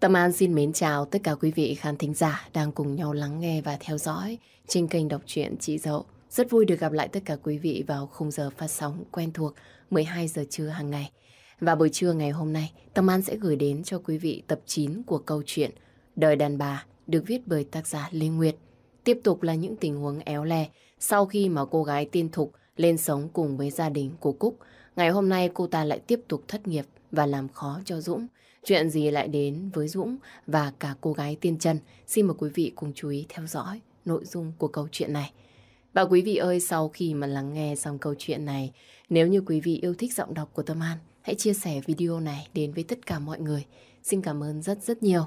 Tâm An xin mến chào tất cả quý vị khán thính giả đang cùng nhau lắng nghe và theo dõi trên kênh đọc truyện Chị Dậu. Rất vui được gặp lại tất cả quý vị vào khung giờ phát sóng quen thuộc 12 giờ trưa hàng ngày. Và buổi trưa ngày hôm nay, Tâm An sẽ gửi đến cho quý vị tập 9 của câu chuyện Đời đàn bà được viết bởi tác giả Lê Nguyệt. Tiếp tục là những tình huống éo le sau khi mà cô gái tiên Thục lên sống cùng với gia đình của Cúc. Ngày hôm nay cô ta lại tiếp tục thất nghiệp và làm khó cho Dũng. Chuyện gì lại đến với Dũng và cả cô gái tiên chân? Xin mời quý vị cùng chú ý theo dõi nội dung của câu chuyện này. Và quý vị ơi, sau khi mà lắng nghe xong câu chuyện này, nếu như quý vị yêu thích giọng đọc của Tâm An, hãy chia sẻ video này đến với tất cả mọi người. Xin cảm ơn rất rất nhiều.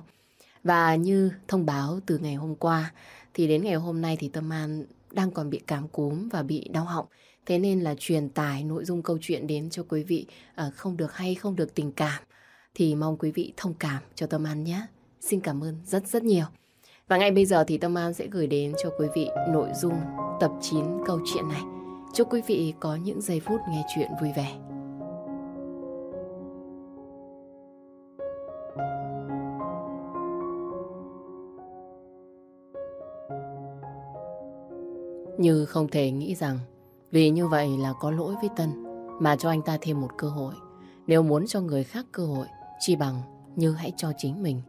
Và như thông báo từ ngày hôm qua, thì đến ngày hôm nay thì Tâm An đang còn bị cảm cúm và bị đau họng. Thế nên là truyền tải nội dung câu chuyện đến cho quý vị à, không được hay, không được tình cảm. Thì mong quý vị thông cảm cho Tâm An nhé. Xin cảm ơn rất rất nhiều. Và ngay bây giờ thì Tâm An sẽ gửi đến cho quý vị nội dung tập 9 câu chuyện này. Chúc quý vị có những giây phút nghe chuyện vui vẻ. Như không thể nghĩ rằng vì như vậy là có lỗi với Tân mà cho anh ta thêm một cơ hội. Nếu muốn cho người khác cơ hội, chi bằng Như hãy cho chính mình.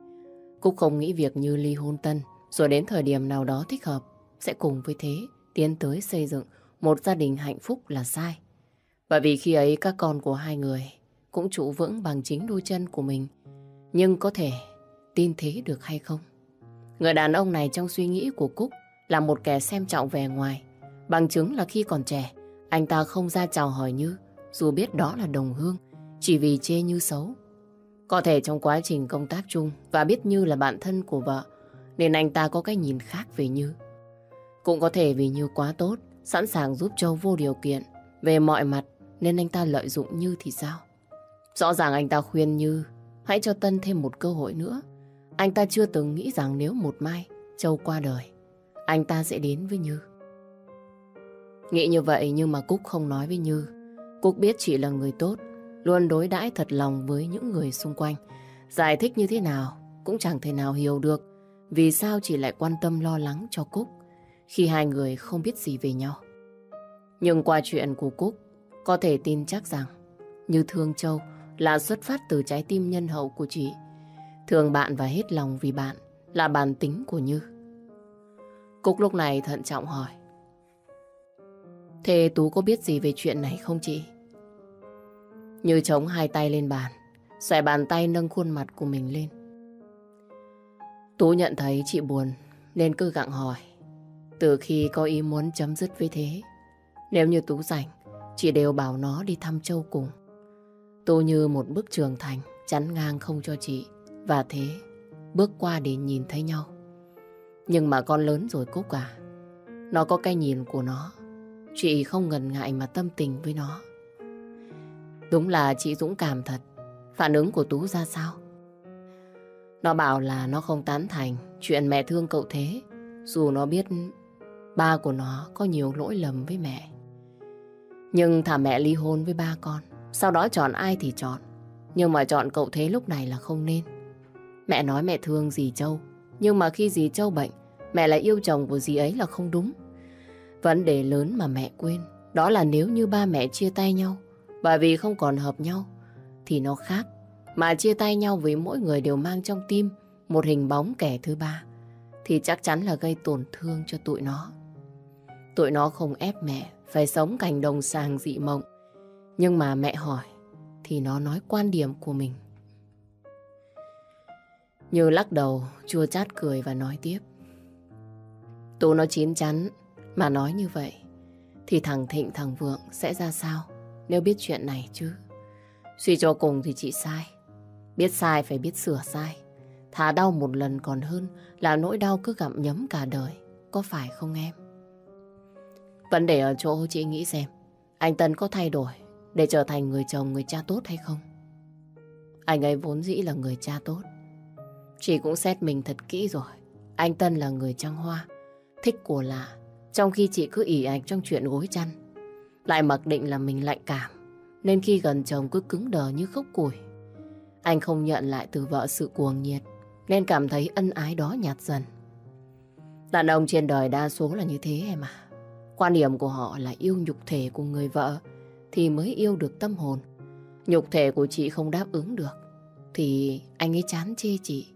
Cúc không nghĩ việc Như ly hôn Tân rồi đến thời điểm nào đó thích hợp sẽ cùng với thế tiến tới xây dựng một gia đình hạnh phúc là sai. Bởi vì khi ấy các con của hai người cũng trụ vững bằng chính đôi chân của mình. Nhưng có thể tin thế được hay không? Người đàn ông này trong suy nghĩ của Cúc là một kẻ xem trọng vẻ ngoài. Bằng chứng là khi còn trẻ, anh ta không ra chào hỏi Như, dù biết đó là đồng hương, chỉ vì chê Như xấu. Có thể trong quá trình công tác chung và biết Như là bạn thân của vợ, nên anh ta có cái nhìn khác về Như. Cũng có thể vì Như quá tốt, sẵn sàng giúp Châu vô điều kiện, về mọi mặt nên anh ta lợi dụng Như thì sao? Rõ ràng anh ta khuyên Như hãy cho Tân thêm một cơ hội nữa. Anh ta chưa từng nghĩ rằng nếu một mai Châu qua đời, anh ta sẽ đến với Như. Nghĩ như vậy nhưng mà Cúc không nói với Như. Cúc biết chị là người tốt, luôn đối đãi thật lòng với những người xung quanh. Giải thích như thế nào cũng chẳng thể nào hiểu được vì sao chị lại quan tâm lo lắng cho Cúc khi hai người không biết gì về nhau. Nhưng qua chuyện của Cúc, có thể tin chắc rằng Như thương Châu là xuất phát từ trái tim nhân hậu của chị. Thương bạn và hết lòng vì bạn là bản tính của Như. Cúc lúc này thận trọng hỏi. Thế Tú có biết gì về chuyện này không chị? Như chống hai tay lên bàn, xòe bàn tay nâng khuôn mặt của mình lên. Tú nhận thấy chị buồn nên cứ gặng hỏi. Từ khi có ý muốn chấm dứt với thế, nếu như Tú rảnh, chị đều bảo nó đi thăm Châu cùng. Tú như một bức trường thành chắn ngang không cho chị và thế bước qua để nhìn thấy nhau. Nhưng mà con lớn rồi Cúc à, nó có cái nhìn của nó Chị không ngần ngại mà tâm tình với nó. Đúng là chị dũng cảm thật. Phản ứng của Tú ra sao? Nó bảo là nó không tán thành chuyện mẹ thương cậu thế. Dù nó biết ba của nó có nhiều lỗi lầm với mẹ. Nhưng thả mẹ ly hôn với ba con. Sau đó chọn ai thì chọn. Nhưng mà chọn cậu thế lúc này là không nên. Mẹ nói mẹ thương dì Châu. Nhưng mà khi dì Châu bệnh, mẹ lại yêu chồng của dì ấy là không đúng. Vấn đề lớn mà mẹ quên, đó là nếu như ba mẹ chia tay nhau, bởi vì không còn hợp nhau, thì nó khác. Mà chia tay nhau với mỗi người đều mang trong tim một hình bóng kẻ thứ ba, thì chắc chắn là gây tổn thương cho tụi nó. Tụi nó không ép mẹ phải sống cảnh đồng sàng dị mộng. Nhưng mà mẹ hỏi, thì nó nói quan điểm của mình. Như lắc đầu, chua chát cười và nói tiếp. Tụi nó chín chắn mà nói như vậy, thì thằng Thịnh thằng Vượng sẽ ra sao nếu biết chuyện này chứ? Suy cho cùng thì chị sai. Biết sai phải biết sửa sai. Thả đau một lần còn hơn là nỗi đau cứ gặm nhấm cả đời. Có phải không em? Vấn đề ở chỗ chị nghĩ xem, anh Tân có thay đổi để trở thành người chồng, người cha tốt hay không? Anh ấy vốn dĩ là người cha tốt. Chị cũng xét mình thật kỹ rồi. Anh Tân là người trăng hoa, thích của lạ, trong khi chị cứ ỉ ảnh trong chuyện gối chăn lại mặc định là mình lạnh cảm Nên khi gần chồng cứ cứng đờ như khúc củi Anh không nhận lại từ vợ sự cuồng nhiệt nên cảm thấy ân ái đó nhạt dần. Đàn ông trên đời đa số là như thế em à. Quan điểm của họ là yêu nhục thể của người vợ thì mới yêu được tâm hồn. Nhục thể của chị không đáp ứng được thì anh ấy chán chê chị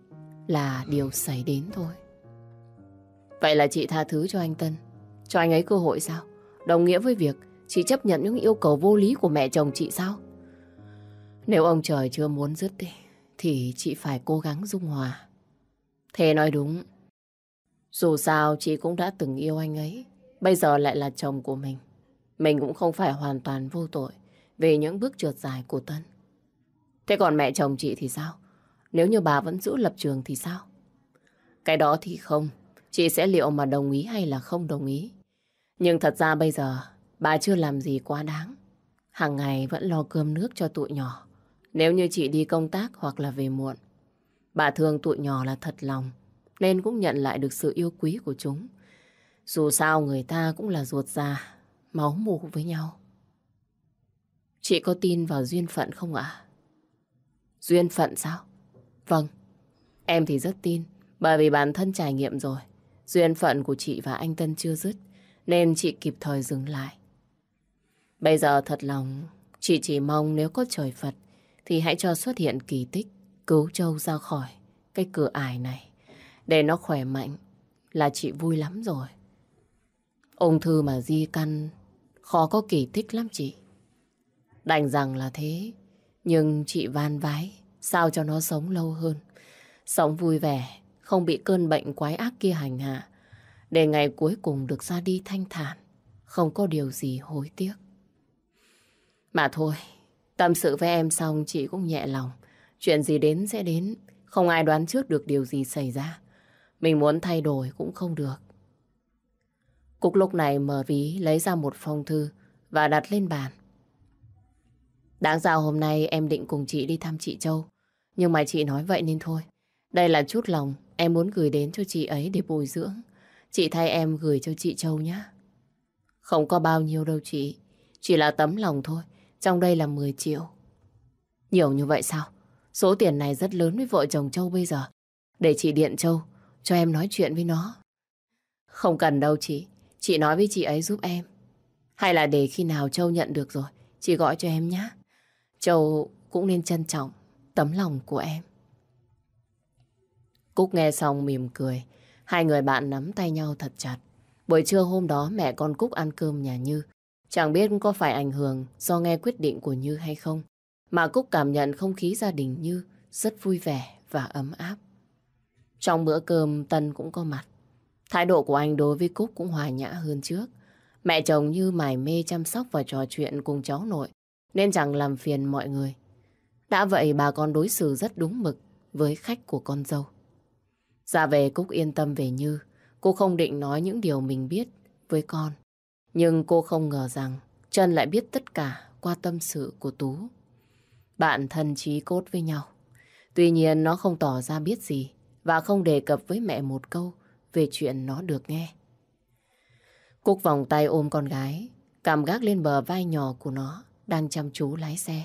là điều xảy đến thôi. Vậy là chị tha thứ cho anh Tân, cho anh ấy cơ hội sao? Đồng nghĩa với việc chị chấp nhận những yêu cầu vô lý của mẹ chồng chị sao? Nếu ông trời chưa muốn dứt đi, thì chị phải cố gắng dung hòa. Thế nói đúng. Dù sao chị cũng đã từng yêu anh ấy, bây giờ lại là chồng của mình. Mình cũng không phải hoàn toàn vô tội về những bước trượt dài của Tân. Thế còn mẹ chồng chị thì sao? Nếu như bà vẫn giữ lập trường thì sao? Cái đó thì không. Chị sẽ liệu mà đồng ý hay là không đồng ý. Nhưng thật ra bây giờ bà chưa làm gì quá đáng. Hàng ngày vẫn lo cơm nước cho tụi nhỏ. Nếu như chị đi công tác hoặc là về muộn. Bà thương tụi nhỏ là thật lòng. Nên cũng nhận lại được sự yêu quý của chúng. Dù sao người ta cũng là ruột già, máu mủ với nhau. Chị có tin vào duyên phận không ạ? Duyên phận sao? Vâng, em thì rất tin, bởi vì bản thân trải nghiệm rồi. Duyên phận của chị và anh Tân chưa dứt, nên chị kịp thời dừng lại. Bây giờ thật lòng, chị chỉ mong nếu có trời Phật, thì hãy cho xuất hiện kỳ tích, cứu Châu ra khỏi cái cửa ải này. Để nó khỏe mạnh, là chị vui lắm rồi. Ung thư mà di căn, khó có kỳ tích lắm chị. Đành rằng là thế, nhưng chị van vái, sao cho nó sống lâu hơn. Sống vui vẻ, không bị cơn bệnh quái ác kia hành hạ. Để ngày cuối cùng được ra đi thanh thản, không có điều gì hối tiếc. Mà thôi, tâm sự với em xong chị cũng nhẹ lòng. Chuyện gì đến sẽ đến, không ai đoán trước được điều gì xảy ra. Mình muốn thay đổi cũng không được. Cúc lúc này mở ví lấy ra một phong thư và đặt lên bàn. Đáng ra hôm nay em định cùng chị đi thăm chị Châu. Nhưng mà chị nói vậy nên thôi. Đây là chút lòng em muốn gửi đến cho chị ấy để bồi dưỡng. Chị thay em gửi cho chị Châu nhé. Không có bao nhiêu đâu chị. Chỉ là tấm lòng thôi. Trong đây là 10 triệu. Nhiều như vậy sao? Số tiền này rất lớn với vợ chồng Châu bây giờ. Để chị điện Châu, cho em nói chuyện với nó. Không cần đâu chị. Chị nói với chị ấy giúp em. Hay là để khi nào Châu nhận được rồi, chị gọi cho em nhé. Châu cũng nên trân trọng tấm lòng của em. Cúc nghe xong mỉm cười. Hai người bạn nắm tay nhau thật chặt. Buổi trưa hôm đó mẹ con Cúc ăn cơm nhà Như. Chẳng biết có phải ảnh hưởng do nghe quyết định của Như hay không. Mà Cúc cảm nhận không khí gia đình Như rất vui vẻ và ấm áp. Trong bữa cơm, Tân cũng có mặt. Thái độ của anh đối với Cúc cũng hòa nhã hơn trước. Mẹ chồng Như mải mê chăm sóc và trò chuyện cùng cháu nội, nên chẳng làm phiền mọi người. Đã vậy bà con đối xử rất đúng mực với khách của con dâu. Ra về Cúc yên tâm về Như. Cô không định nói những điều mình biết với con. Nhưng cô không ngờ rằng Trân lại biết tất cả qua tâm sự của Tú. Bạn thân trí cốt với nhau. Tuy nhiên nó không tỏ ra biết gì và không đề cập với mẹ một câu về chuyện nó được nghe. Cúc vòng tay ôm con gái, cảm gác lên bờ vai nhỏ của nó đang chăm chú lái xe.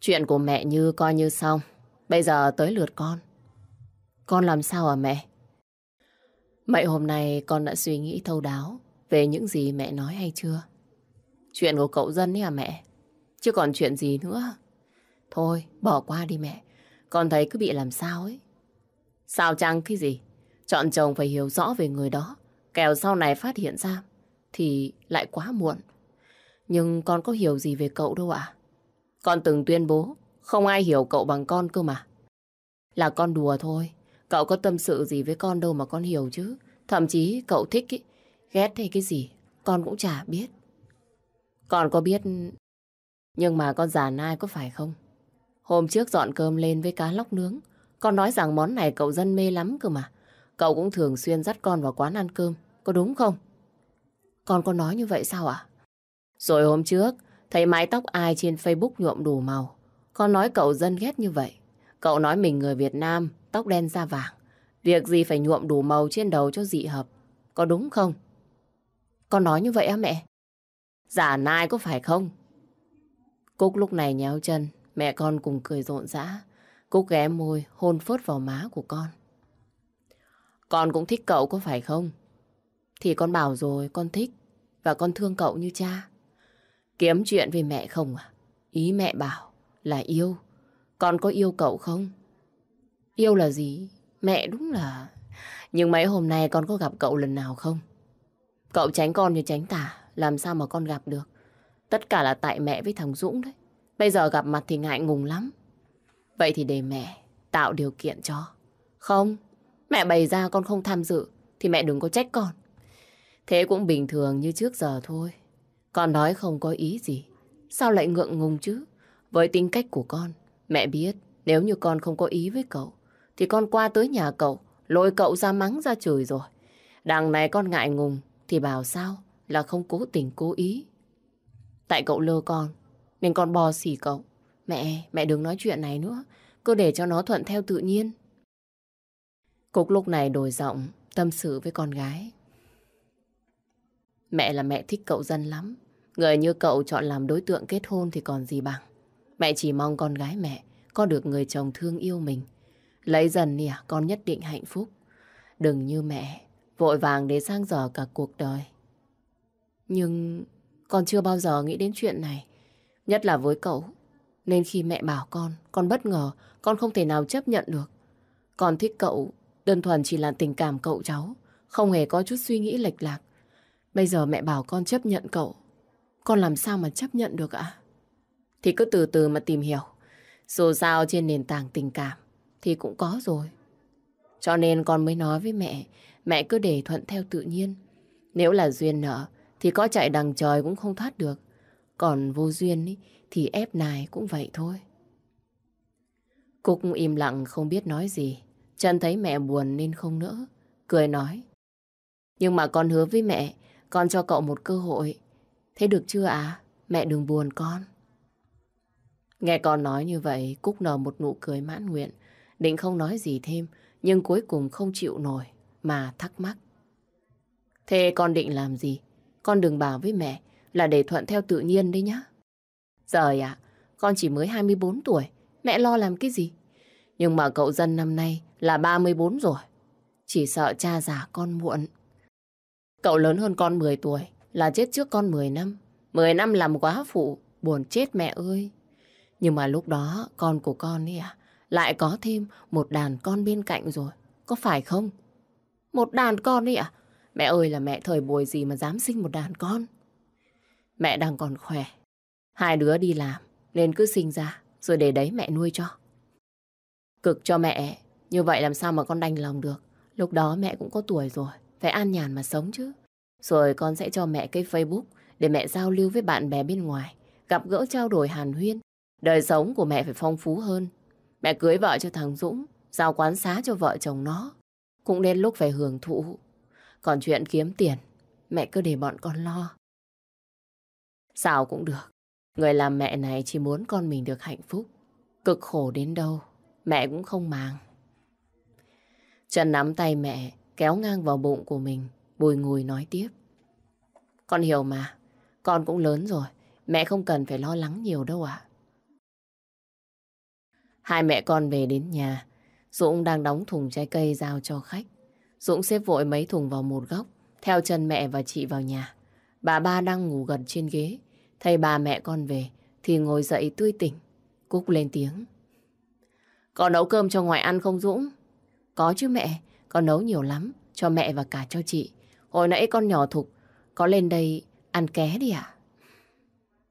Chuyện của mẹ Như coi như xong. Bây giờ tới lượt con. Con làm sao à mẹ? Mấy hôm nay con đã suy nghĩ thâu đáo về những gì mẹ nói hay chưa? Chuyện của cậu dân ấy à mẹ? Chứ còn chuyện gì nữa? Thôi, bỏ qua đi mẹ. Con thấy cứ bị làm sao ấy. Sao chăng cái gì? Chọn chồng phải hiểu rõ về người đó. kèo sau này phát hiện ra thì lại quá muộn. Nhưng con có hiểu gì về cậu đâu ạ? Con từng tuyên bố không ai hiểu cậu bằng con cơ mà. Là con đùa thôi. Cậu có tâm sự gì với con đâu mà con hiểu chứ. Thậm chí cậu thích ý, ghét hay cái gì, con cũng chả biết. Con có biết, nhưng mà con già nai có phải không? Hôm trước dọn cơm lên với cá lóc nướng, con nói rằng món này cậu dân mê lắm cơ mà. Cậu cũng thường xuyên dắt con vào quán ăn cơm, có đúng không? Con có nói như vậy sao ạ? Rồi hôm trước, thấy mái tóc ai trên Facebook nhuộm đủ màu. Con nói cậu dân ghét như vậy. Cậu nói mình người Việt Nam, tóc đen da vàng. Việc gì phải nhuộm đủ màu trên đầu cho dị hợp. Có đúng không? Con nói như vậy á mẹ? Giả nai có phải không? Cúc lúc này nhéo chân, mẹ con cùng cười rộn rã. Cúc ghé môi hôn phớt vào má của con. Con cũng thích cậu có phải không? Thì con bảo rồi con thích và con thương cậu như cha. Kiếm chuyện về mẹ không à? Ý mẹ bảo là yêu. Con có yêu cậu không? Yêu là gì? Mẹ đúng là... Nhưng mấy hôm nay con có gặp cậu lần nào không? Cậu tránh con như tránh tả, làm sao mà con gặp được? Tất cả là tại mẹ với thằng Dũng đấy. Bây giờ gặp mặt thì ngại ngùng lắm. Vậy thì để mẹ tạo điều kiện cho. Không, mẹ bày ra con không tham dự thì mẹ đừng có trách con. Thế cũng bình thường như trước giờ thôi. Con nói không có ý gì. Sao lại ngượng ngùng chứ? Với tính cách của con, mẹ biết nếu như con không có ý với cậu thì con qua tới nhà cậu lôi cậu ra mắng ra chửi rồi. Đằng này con ngại ngùng thì bảo sao là không cố tình cố ý. Tại cậu lơ con nên con bò xỉ cậu. Mẹ, mẹ đừng nói chuyện này nữa. Cứ để cho nó thuận theo tự nhiên. cục lúc này đổi giọng, tâm sự với con gái. Mẹ là mẹ thích cậu dân lắm. Người như cậu chọn làm đối tượng kết hôn thì còn gì bằng. Mẹ chỉ mong con gái mẹ có được người chồng thương yêu mình. Lấy dần nè, con nhất định hạnh phúc. Đừng như mẹ, vội vàng để sang dở cả cuộc đời. Nhưng con chưa bao giờ nghĩ đến chuyện này. Nhất là với cậu. Nên khi mẹ bảo con, con bất ngờ, con không thể nào chấp nhận được. Con thích cậu, đơn thuần chỉ là tình cảm cậu cháu, không hề có chút suy nghĩ lệch lạc. Bây giờ mẹ bảo con chấp nhận cậu, con làm sao mà chấp nhận được ạ? Thì cứ từ từ mà tìm hiểu. Dù sao trên nền tảng tình cảm thì cũng có rồi. Cho nên con mới nói với mẹ, mẹ cứ để thuận theo tự nhiên. Nếu là duyên nợ thì có chạy đằng trời cũng không thoát được. Còn vô duyên ý, thì ép nài cũng vậy thôi. Cúc im lặng không biết nói gì. Trần thấy mẹ buồn nên không nỡ. Cười nói. Nhưng mà con hứa với mẹ, con cho cậu một cơ hội. Thế được chưa à? Mẹ đừng buồn con. Nghe con nói như vậy, Cúc nở một nụ cười mãn nguyện. Định không nói gì thêm, nhưng cuối cùng không chịu nổi, mà thắc mắc. Thế con định làm gì? Con đừng bảo với mẹ là để thuận theo tự nhiên đấy nhá. Trời ạ, con chỉ mới 24 tuổi, mẹ lo làm cái gì? Nhưng mà cậu dân năm nay là 34 rồi. Chỉ sợ cha già con muộn. Cậu lớn hơn con 10 tuổi, là chết trước con 10 năm. 10 năm làm quá phụ, buồn chết mẹ ơi. Nhưng mà lúc đó con của con ấy à, lại có thêm một đàn con bên cạnh rồi. Có phải không? Một đàn con ấy à? Mẹ ơi là mẹ thời buổi gì mà dám sinh một đàn con. Mẹ đang còn khỏe. Hai đứa đi làm nên cứ sinh ra rồi để đấy mẹ nuôi cho. Cực cho mẹ, như vậy làm sao mà con đành lòng được. Lúc đó mẹ cũng có tuổi rồi, phải an nhàn mà sống chứ. Rồi con sẽ cho mẹ cái Facebook để mẹ giao lưu với bạn bè bên ngoài, gặp gỡ trao đổi hàn huyên. Đời sống của mẹ phải phong phú hơn. Mẹ cưới vợ cho thằng Dũng, giao quán xá cho vợ chồng nó. Cũng đến lúc phải hưởng thụ. Còn chuyện kiếm tiền, mẹ cứ để bọn con lo. Sao cũng được. Người làm mẹ này chỉ muốn con mình được hạnh phúc. Cực khổ đến đâu, mẹ cũng không màng. Trần nắm tay mẹ, kéo ngang vào bụng của mình, bùi ngùi nói tiếp. Con hiểu mà, con cũng lớn rồi, mẹ không cần phải lo lắng nhiều đâu ạ. Hai mẹ con về đến nhà, Dũng đang đóng thùng trái cây giao cho khách. Dũng xếp vội mấy thùng vào một góc, theo chân mẹ và chị vào nhà. Bà ba đang ngủ gần trên ghế, thấy bà mẹ con về thì ngồi dậy tươi tỉnh. Cúc lên tiếng. Con nấu cơm cho ngoại ăn không Dũng? Có chứ mẹ, con nấu nhiều lắm, cho mẹ và cả cho chị. Hồi nãy con nhỏ Thục, có lên đây ăn ké đi ạ?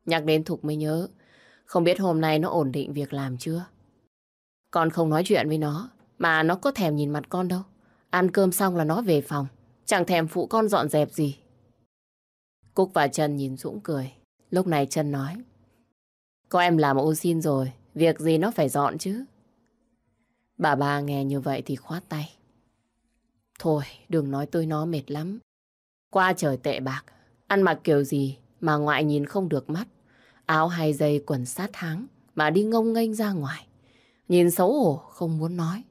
Nhắc đến Thục mới nhớ, không biết hôm nay nó ổn định việc làm chưa? Con không nói chuyện với nó, mà nó có thèm nhìn mặt con đâu. Ăn cơm xong là nó về phòng, chẳng thèm phụ con dọn dẹp gì. Cúc và Trần nhìn Dũng cười. Lúc này Trần nói. Có em làm ô xin rồi, việc gì nó phải dọn chứ. Bà ba nghe như vậy thì khoát tay. Thôi, đừng nói tôi nó mệt lắm. Qua trời tệ bạc, ăn mặc kiểu gì mà ngoại nhìn không được mắt. Áo hai dây quần sát háng mà đi ngông nghênh ra ngoài. Nhìn xấu hổ, không muốn nói.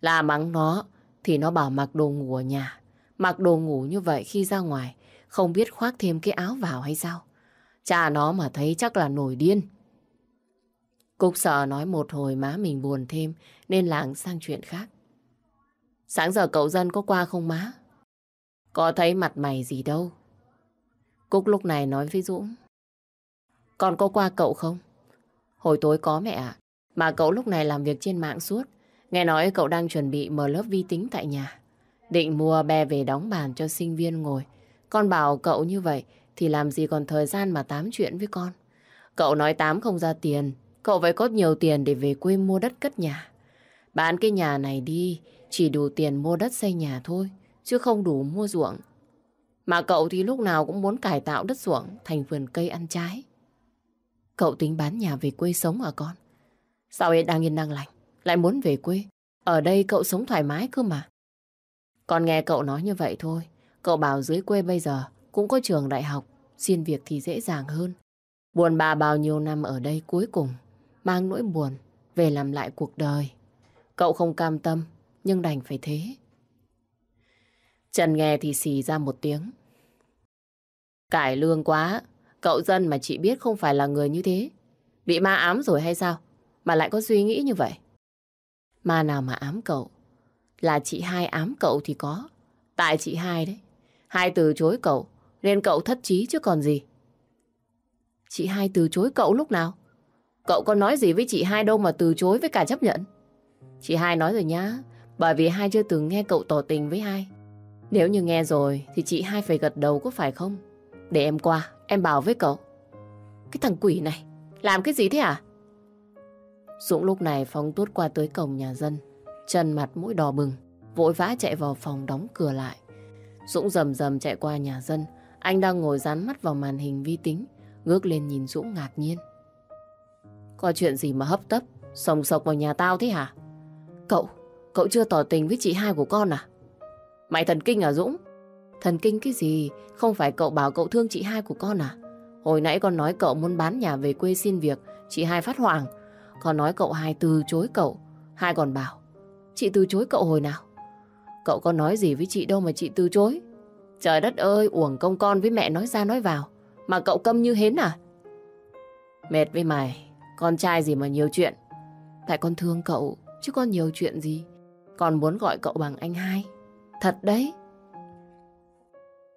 Là mắng nó, thì nó bảo mặc đồ ngủ ở nhà. Mặc đồ ngủ như vậy khi ra ngoài, không biết khoác thêm cái áo vào hay sao. Cha nó mà thấy chắc là nổi điên. Cúc sợ nói một hồi má mình buồn thêm, nên lảng sang chuyện khác. Sáng giờ cậu dân có qua không má? Có thấy mặt mày gì đâu. Cúc lúc này nói với Dũng. Con có qua cậu không? Hồi tối có mẹ ạ. Mà cậu lúc này làm việc trên mạng suốt. Nghe nói cậu đang chuẩn bị mở lớp vi tính tại nhà. Định mua bè về đóng bàn cho sinh viên ngồi. Con bảo cậu như vậy thì làm gì còn thời gian mà tám chuyện với con. Cậu nói tám không ra tiền. Cậu phải có nhiều tiền để về quê mua đất cất nhà. Bán cái nhà này đi, chỉ đủ tiền mua đất xây nhà thôi, chứ không đủ mua ruộng. Mà cậu thì lúc nào cũng muốn cải tạo đất ruộng thành vườn cây ăn trái. Cậu tính bán nhà về quê sống à con? Sao ấy đang yên đang lành, lại muốn về quê? Ở đây cậu sống thoải mái cơ mà. Con nghe cậu nói như vậy thôi. Cậu bảo dưới quê bây giờ cũng có trường đại học, xin việc thì dễ dàng hơn. Buồn bà bao nhiêu năm ở đây cuối cùng, mang nỗi buồn về làm lại cuộc đời. Cậu không cam tâm, nhưng đành phải thế. Trần nghe thì xì ra một tiếng. Cải lương quá, cậu dân mà chị biết không phải là người như thế. Bị ma ám rồi hay sao? Mà lại có suy nghĩ như vậy. Ma nào mà ám cậu? Là chị hai ám cậu thì có. Tại chị hai đấy. Hai từ chối cậu, nên cậu thất trí chứ còn gì. Chị hai từ chối cậu lúc nào? Cậu có nói gì với chị hai đâu mà từ chối với cả chấp nhận? Chị hai nói rồi nhá, bởi vì hai chưa từng nghe cậu tỏ tình với hai. Nếu như nghe rồi thì chị hai phải gật đầu có phải không? Để em qua, em bảo với cậu. Cái thằng quỷ này, làm cái gì thế à? Dũng lúc này phóng tuốt qua tới cổng nhà dân. Chân mặt mũi đỏ bừng, vội vã chạy vào phòng đóng cửa lại. Dũng rầm rầm chạy qua nhà dân. Anh đang ngồi dán mắt vào màn hình vi tính, ngước lên nhìn Dũng ngạc nhiên. Có chuyện gì mà hấp tấp, sòng sọc vào nhà tao thế hả? Cậu, cậu chưa tỏ tình với chị hai của con à? Mày thần kinh à Dũng? Thần kinh cái gì? Không phải cậu bảo cậu thương chị hai của con à? Hồi nãy con nói cậu muốn bán nhà về quê xin việc, chị hai phát hoảng. Con nói cậu hai từ chối cậu. Hai còn bảo, chị từ chối cậu hồi nào? Cậu có nói gì với chị đâu mà chị từ chối? Trời đất ơi, uổng công con với mẹ nói ra nói vào. Mà cậu câm như hến à? Mệt với mày, con trai gì mà nhiều chuyện. Tại con thương cậu, chứ con nhiều chuyện gì. Con muốn gọi cậu bằng anh hai. Thật đấy.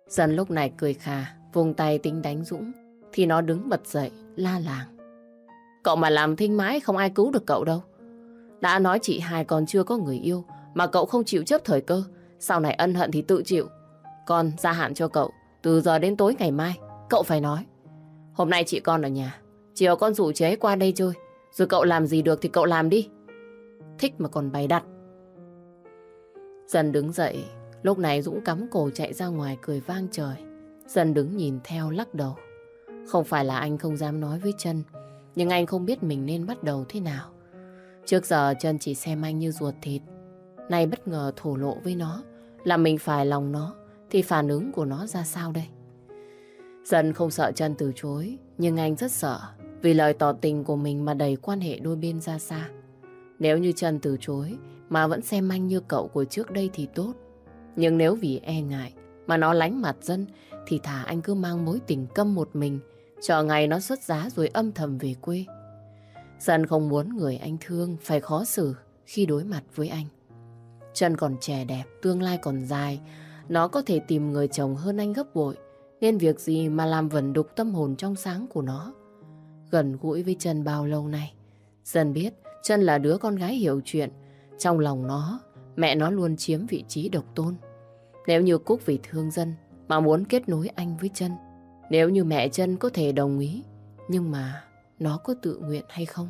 Dần lúc này cười khà, vùng tay tính đánh Dũng, thì nó đứng bật dậy, la làng. Cậu mà làm thinh mãi không ai cứu được cậu đâu. Đã nói chị hai còn chưa có người yêu, mà cậu không chịu chấp thời cơ. Sau này ân hận thì tự chịu. Con gia hạn cho cậu, từ giờ đến tối ngày mai, cậu phải nói. Hôm nay chị con ở nhà, chiều con rủ chế qua đây chơi, rồi cậu làm gì được thì cậu làm đi. Thích mà còn bày đặt. Dần đứng dậy, lúc này Dũng cắm cổ chạy ra ngoài cười vang trời. Dần đứng nhìn theo lắc đầu. Không phải là anh không dám nói với chân, nhưng anh không biết mình nên bắt đầu thế nào. Trước giờ chân chỉ xem anh như ruột thịt. Nay bất ngờ thổ lộ với nó, là mình phải lòng nó, thì phản ứng của nó ra sao đây? Dân không sợ chân từ chối, nhưng anh rất sợ vì lời tỏ tình của mình mà đẩy quan hệ đôi bên ra xa. Nếu như Trần từ chối mà vẫn xem anh như cậu của trước đây thì tốt. Nhưng nếu vì e ngại mà nó lánh mặt dân thì thả anh cứ mang mối tình câm một mình chờ ngày nó xuất giá rồi âm thầm về quê. Dân không muốn người anh thương phải khó xử khi đối mặt với anh. Trần còn trẻ đẹp, tương lai còn dài, nó có thể tìm người chồng hơn anh gấp bội, nên việc gì mà làm vẩn đục tâm hồn trong sáng của nó. Gần gũi với Trần bao lâu nay, Dân biết Trân là đứa con gái hiểu chuyện. Trong lòng nó, mẹ nó luôn chiếm vị trí độc tôn. Nếu như Cúc vì thương dân mà muốn kết nối anh với Trân, nếu như mẹ Trân có thể đồng ý, nhưng mà nó có tự nguyện hay không?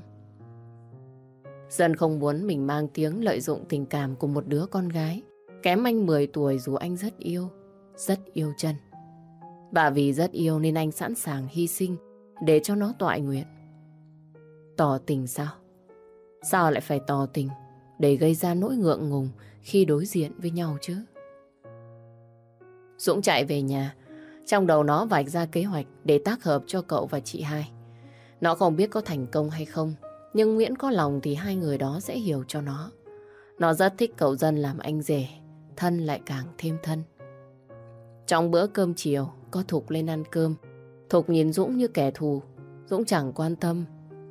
Dân không muốn mình mang tiếng lợi dụng tình cảm của một đứa con gái. Kém anh 10 tuổi dù anh rất yêu, rất yêu Trân. Và vì rất yêu nên anh sẵn sàng hy sinh để cho nó tọa nguyện. Tỏ tình sao? Sao lại phải tỏ tình để gây ra nỗi ngượng ngùng khi đối diện với nhau chứ? Dũng chạy về nhà, trong đầu nó vạch ra kế hoạch để tác hợp cho cậu và chị hai. Nó không biết có thành công hay không, nhưng Nguyễn có lòng thì hai người đó sẽ hiểu cho nó. Nó rất thích cậu dân làm anh rể, thân lại càng thêm thân. Trong bữa cơm chiều, có Thục lên ăn cơm. Thục nhìn Dũng như kẻ thù. Dũng chẳng quan tâm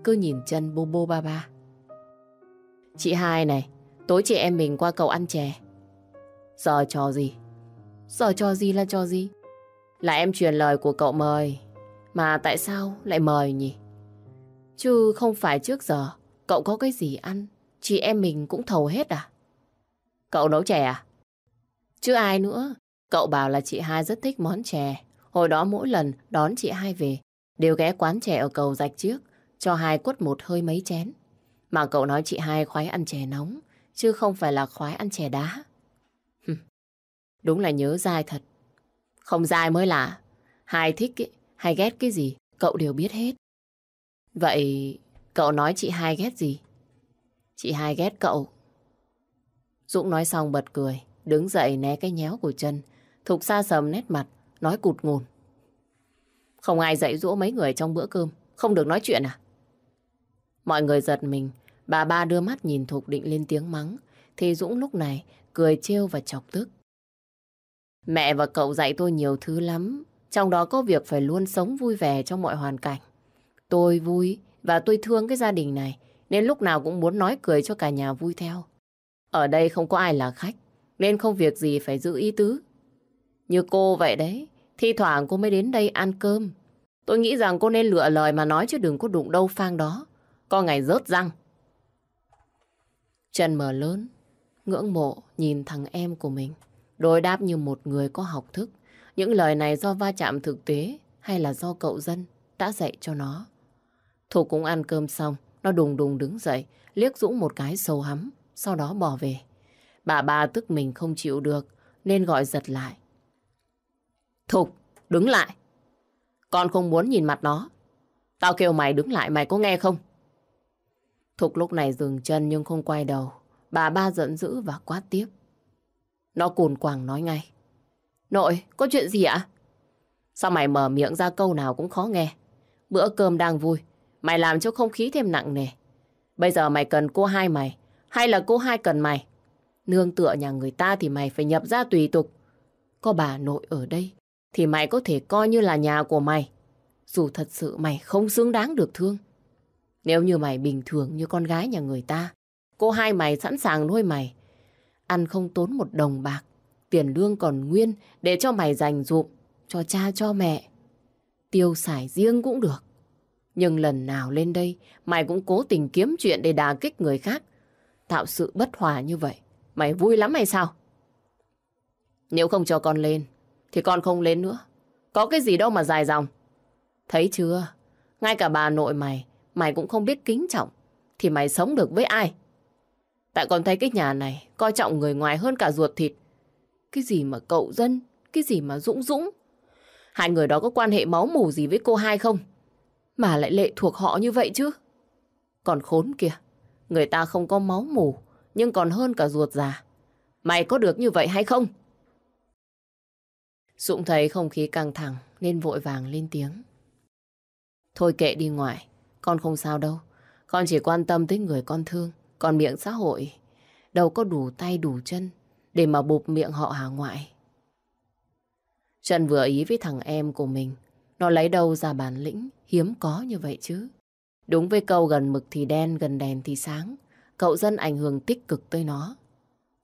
cứ nhìn chân bô bô ba ba. Chị hai này, tối chị em mình qua cậu ăn chè. Giờ trò gì? Giờ trò gì là trò gì? Là em truyền lời của cậu mời. Mà tại sao lại mời nhỉ? Chứ không phải trước giờ cậu có cái gì ăn, chị em mình cũng thầu hết à? Cậu nấu chè à? Chứ ai nữa, cậu bảo là chị hai rất thích món chè. Hồi đó mỗi lần đón chị hai về, đều ghé quán chè ở cầu rạch trước, cho hai quất một hơi mấy chén. Mà cậu nói chị hai khoái ăn chè nóng, chứ không phải là khoái ăn chè đá. Đúng là nhớ dai thật. Không dai mới lạ. Hai thích ấy, hay ghét cái gì, cậu đều biết hết. Vậy cậu nói chị hai ghét gì? Chị hai ghét cậu. Dũng nói xong bật cười, đứng dậy né cái nhéo của chân. Thục xa sầm nét mặt, nói cụt ngùn. Không ai dạy dỗ mấy người trong bữa cơm, không được nói chuyện à? Mọi người giật mình, bà ba đưa mắt nhìn Thục định lên tiếng mắng, thì Dũng lúc này cười trêu và chọc tức. Mẹ và cậu dạy tôi nhiều thứ lắm, trong đó có việc phải luôn sống vui vẻ trong mọi hoàn cảnh. Tôi vui và tôi thương cái gia đình này, nên lúc nào cũng muốn nói cười cho cả nhà vui theo. Ở đây không có ai là khách, nên không việc gì phải giữ ý tứ. Như cô vậy đấy, thi thoảng cô mới đến đây ăn cơm. Tôi nghĩ rằng cô nên lựa lời mà nói chứ đừng có đụng đâu phang đó. Có ngày rớt răng. Trần mở lớn, ngưỡng mộ nhìn thằng em của mình. Đối đáp như một người có học thức. Những lời này do va chạm thực tế hay là do cậu dân đã dạy cho nó. Thục cũng ăn cơm xong, nó đùng đùng đứng dậy, liếc Dũng một cái sâu hắm, sau đó bỏ về. Bà ba tức mình không chịu được, nên gọi giật lại. Thục, đứng lại. Con không muốn nhìn mặt nó. Tao kêu mày đứng lại, mày có nghe không? Thục lúc này dừng chân nhưng không quay đầu. Bà ba giận dữ và quát tiếp. Nó cùn quàng nói ngay. Nội, có chuyện gì ạ? Sao mày mở miệng ra câu nào cũng khó nghe? Bữa cơm đang vui, mày làm cho không khí thêm nặng nề. Bây giờ mày cần cô hai mày, hay là cô hai cần mày? Nương tựa nhà người ta thì mày phải nhập ra tùy tục. Có bà nội ở đây, thì mày có thể coi như là nhà của mày. Dù thật sự mày không xứng đáng được thương. Nếu như mày bình thường như con gái nhà người ta, cô hai mày sẵn sàng nuôi mày. Ăn không tốn một đồng bạc, tiền lương còn nguyên để cho mày dành dụm, cho cha cho mẹ. Tiêu xài riêng cũng được. Nhưng lần nào lên đây, mày cũng cố tình kiếm chuyện để đà kích người khác. Tạo sự bất hòa như vậy, mày vui lắm hay sao? Nếu không cho con lên, thì con không lên nữa. Có cái gì đâu mà dài dòng. Thấy chưa? Ngay cả bà nội mày, mày cũng không biết kính trọng. Thì mày sống được với ai? Tại còn thấy cái nhà này coi trọng người ngoài hơn cả ruột thịt. Cái gì mà cậu dân, cái gì mà dũng dũng. Hai người đó có quan hệ máu mủ gì với cô hai không? Mà lại lệ thuộc họ như vậy chứ. Còn khốn kìa, người ta không có máu mủ, nhưng còn hơn cả ruột già. Mày có được như vậy hay không? Dũng thấy không khí căng thẳng nên vội vàng lên tiếng. Thôi kệ đi ngoài, con không sao đâu. Con chỉ quan tâm tới người con thương. Còn miệng xã hội đâu có đủ tay đủ chân để mà bụp miệng họ hà ngoại. Trần vừa ý với thằng em của mình. Nó lấy đâu ra bản lĩnh hiếm có như vậy chứ. Đúng với câu gần mực thì đen, gần đèn thì sáng. Cậu dân ảnh hưởng tích cực tới nó.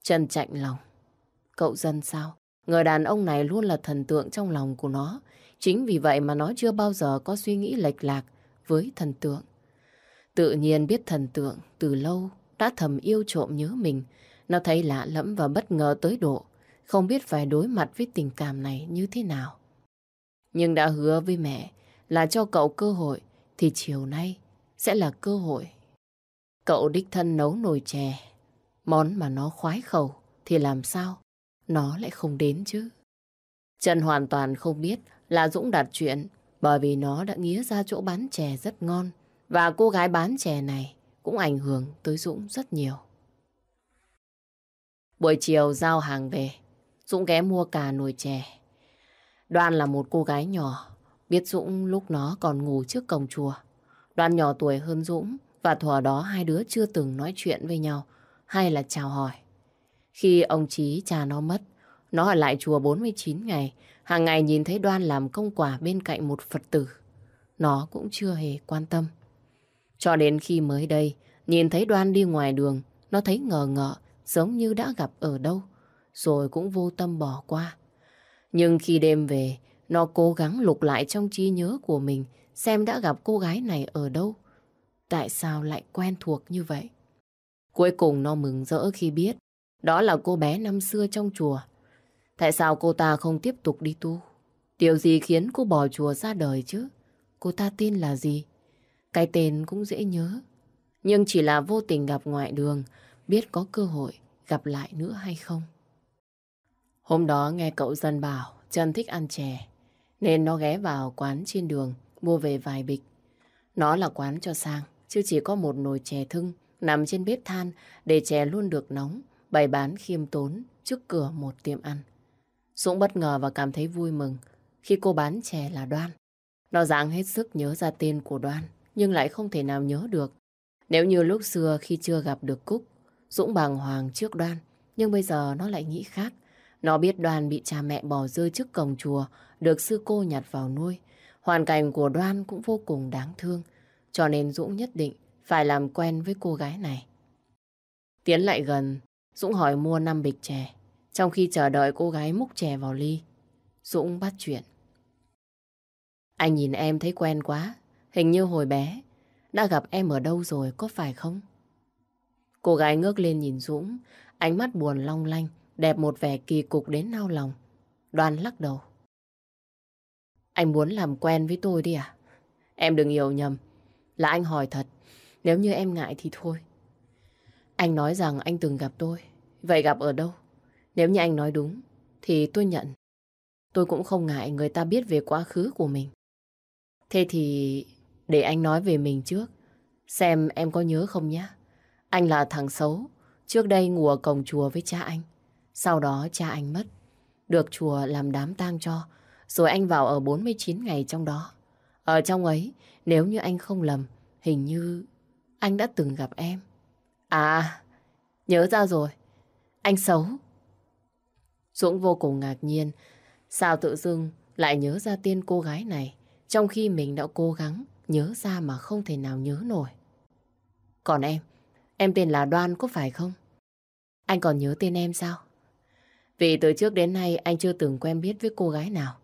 Trần chạnh lòng. Cậu dân sao? Người đàn ông này luôn là thần tượng trong lòng của nó. Chính vì vậy mà nó chưa bao giờ có suy nghĩ lệch lạc với thần tượng. Tự nhiên biết thần tượng từ lâu đã thầm yêu trộm nhớ mình. Nó thấy lạ lẫm và bất ngờ tới độ, không biết phải đối mặt với tình cảm này như thế nào. Nhưng đã hứa với mẹ là cho cậu cơ hội, thì chiều nay sẽ là cơ hội. Cậu đích thân nấu nồi chè, món mà nó khoái khẩu thì làm sao nó lại không đến chứ. Trần hoàn toàn không biết là Dũng đặt chuyện bởi vì nó đã nghĩa ra chỗ bán chè rất ngon và cô gái bán chè này cũng ảnh hưởng tới Dũng rất nhiều. Buổi chiều giao hàng về, Dũng ghé mua cả nồi chè. Đoan là một cô gái nhỏ, biết Dũng lúc nó còn ngủ trước cổng chùa. Đoan nhỏ tuổi hơn Dũng và thuở đó hai đứa chưa từng nói chuyện với nhau hay là chào hỏi. Khi ông Chí cha nó mất, nó ở lại chùa 49 ngày, hàng ngày nhìn thấy Đoan làm công quả bên cạnh một Phật tử. Nó cũng chưa hề quan tâm. Cho đến khi mới đây, nhìn thấy Đoan đi ngoài đường, nó thấy ngờ ngợ, giống như đã gặp ở đâu, rồi cũng vô tâm bỏ qua. Nhưng khi đêm về, nó cố gắng lục lại trong trí nhớ của mình xem đã gặp cô gái này ở đâu. Tại sao lại quen thuộc như vậy? Cuối cùng nó mừng rỡ khi biết đó là cô bé năm xưa trong chùa. Tại sao cô ta không tiếp tục đi tu? Điều gì khiến cô bỏ chùa ra đời chứ? Cô ta tin là gì? Cái tên cũng dễ nhớ. Nhưng chỉ là vô tình gặp ngoại đường, biết có cơ hội gặp lại nữa hay không. Hôm đó nghe cậu dân bảo Trân thích ăn chè, nên nó ghé vào quán trên đường mua về vài bịch. Nó là quán cho sang, chứ chỉ có một nồi chè thưng nằm trên bếp than để chè luôn được nóng, bày bán khiêm tốn trước cửa một tiệm ăn. Dũng bất ngờ và cảm thấy vui mừng khi cô bán chè là Đoan. Nó dáng hết sức nhớ ra tên của Đoan, nhưng lại không thể nào nhớ được. Nếu như lúc xưa khi chưa gặp được Cúc, Dũng bàng hoàng trước Đoan, nhưng bây giờ nó lại nghĩ khác. Nó biết Đoan bị cha mẹ bỏ rơi trước cổng chùa, được sư cô nhặt vào nuôi. Hoàn cảnh của Đoan cũng vô cùng đáng thương, cho nên Dũng nhất định phải làm quen với cô gái này. Tiến lại gần, Dũng hỏi mua 5 bịch chè. Trong khi chờ đợi cô gái múc chè vào ly, Dũng bắt chuyện. Anh nhìn em thấy quen quá, hình như hồi bé, đã gặp em ở đâu rồi, có phải không? Cô gái ngước lên nhìn Dũng, ánh mắt buồn long lanh, đẹp một vẻ kỳ cục đến nao lòng. Đoàn lắc đầu. Anh muốn làm quen với tôi đi à? Em đừng hiểu nhầm, là anh hỏi thật, nếu như em ngại thì thôi. Anh nói rằng anh từng gặp tôi, vậy gặp ở đâu? Nếu như anh nói đúng, thì tôi nhận. Tôi cũng không ngại người ta biết về quá khứ của mình. Thế thì để anh nói về mình trước, xem em có nhớ không nhé. Anh là thằng xấu, trước đây ngủ ở cổng chùa với cha anh. Sau đó cha anh mất, được chùa làm đám tang cho, rồi anh vào ở 49 ngày trong đó. Ở trong ấy, nếu như anh không lầm, hình như anh đã từng gặp em. À, nhớ ra rồi, anh xấu. Dũng vô cùng ngạc nhiên, sao tự dưng lại nhớ ra tên cô gái này, trong khi mình đã cố gắng nhớ ra mà không thể nào nhớ nổi. Còn em, em tên là Đoan có phải không? Anh còn nhớ tên em sao? Vì từ trước đến nay anh chưa từng quen biết với cô gái nào.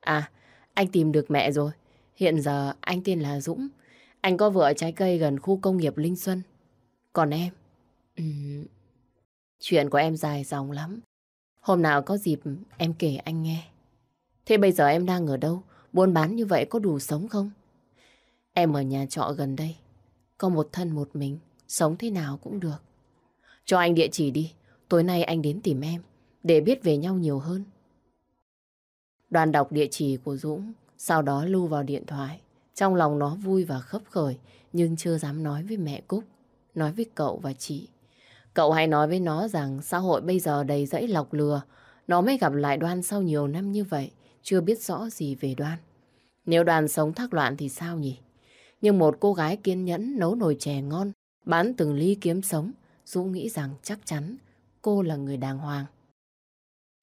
À, anh tìm được mẹ rồi. Hiện giờ anh tên là Dũng. Anh có vợ trái cây gần khu công nghiệp Linh Xuân. Còn em? Ừ. chuyện của em dài dòng lắm. Hôm nào có dịp em kể anh nghe. Thế bây giờ em đang ở đâu? Buôn bán như vậy có đủ sống không? Em ở nhà trọ gần đây. Có một thân một mình. Sống thế nào cũng được. Cho anh địa chỉ đi. Tối nay anh đến tìm em. Để biết về nhau nhiều hơn. Đoàn đọc địa chỉ của Dũng. Sau đó lưu vào điện thoại. Trong lòng nó vui và khấp khởi. Nhưng chưa dám nói với mẹ Cúc. Nói với cậu và chị. Cậu hay nói với nó rằng xã hội bây giờ đầy dẫy lọc lừa. Nó mới gặp lại Đoan sau nhiều năm như vậy. Chưa biết rõ gì về Đoan. Nếu Đoan sống thác loạn thì sao nhỉ? Nhưng một cô gái kiên nhẫn nấu nồi chè ngon, bán từng ly kiếm sống, Dũng nghĩ rằng chắc chắn cô là người đàng hoàng.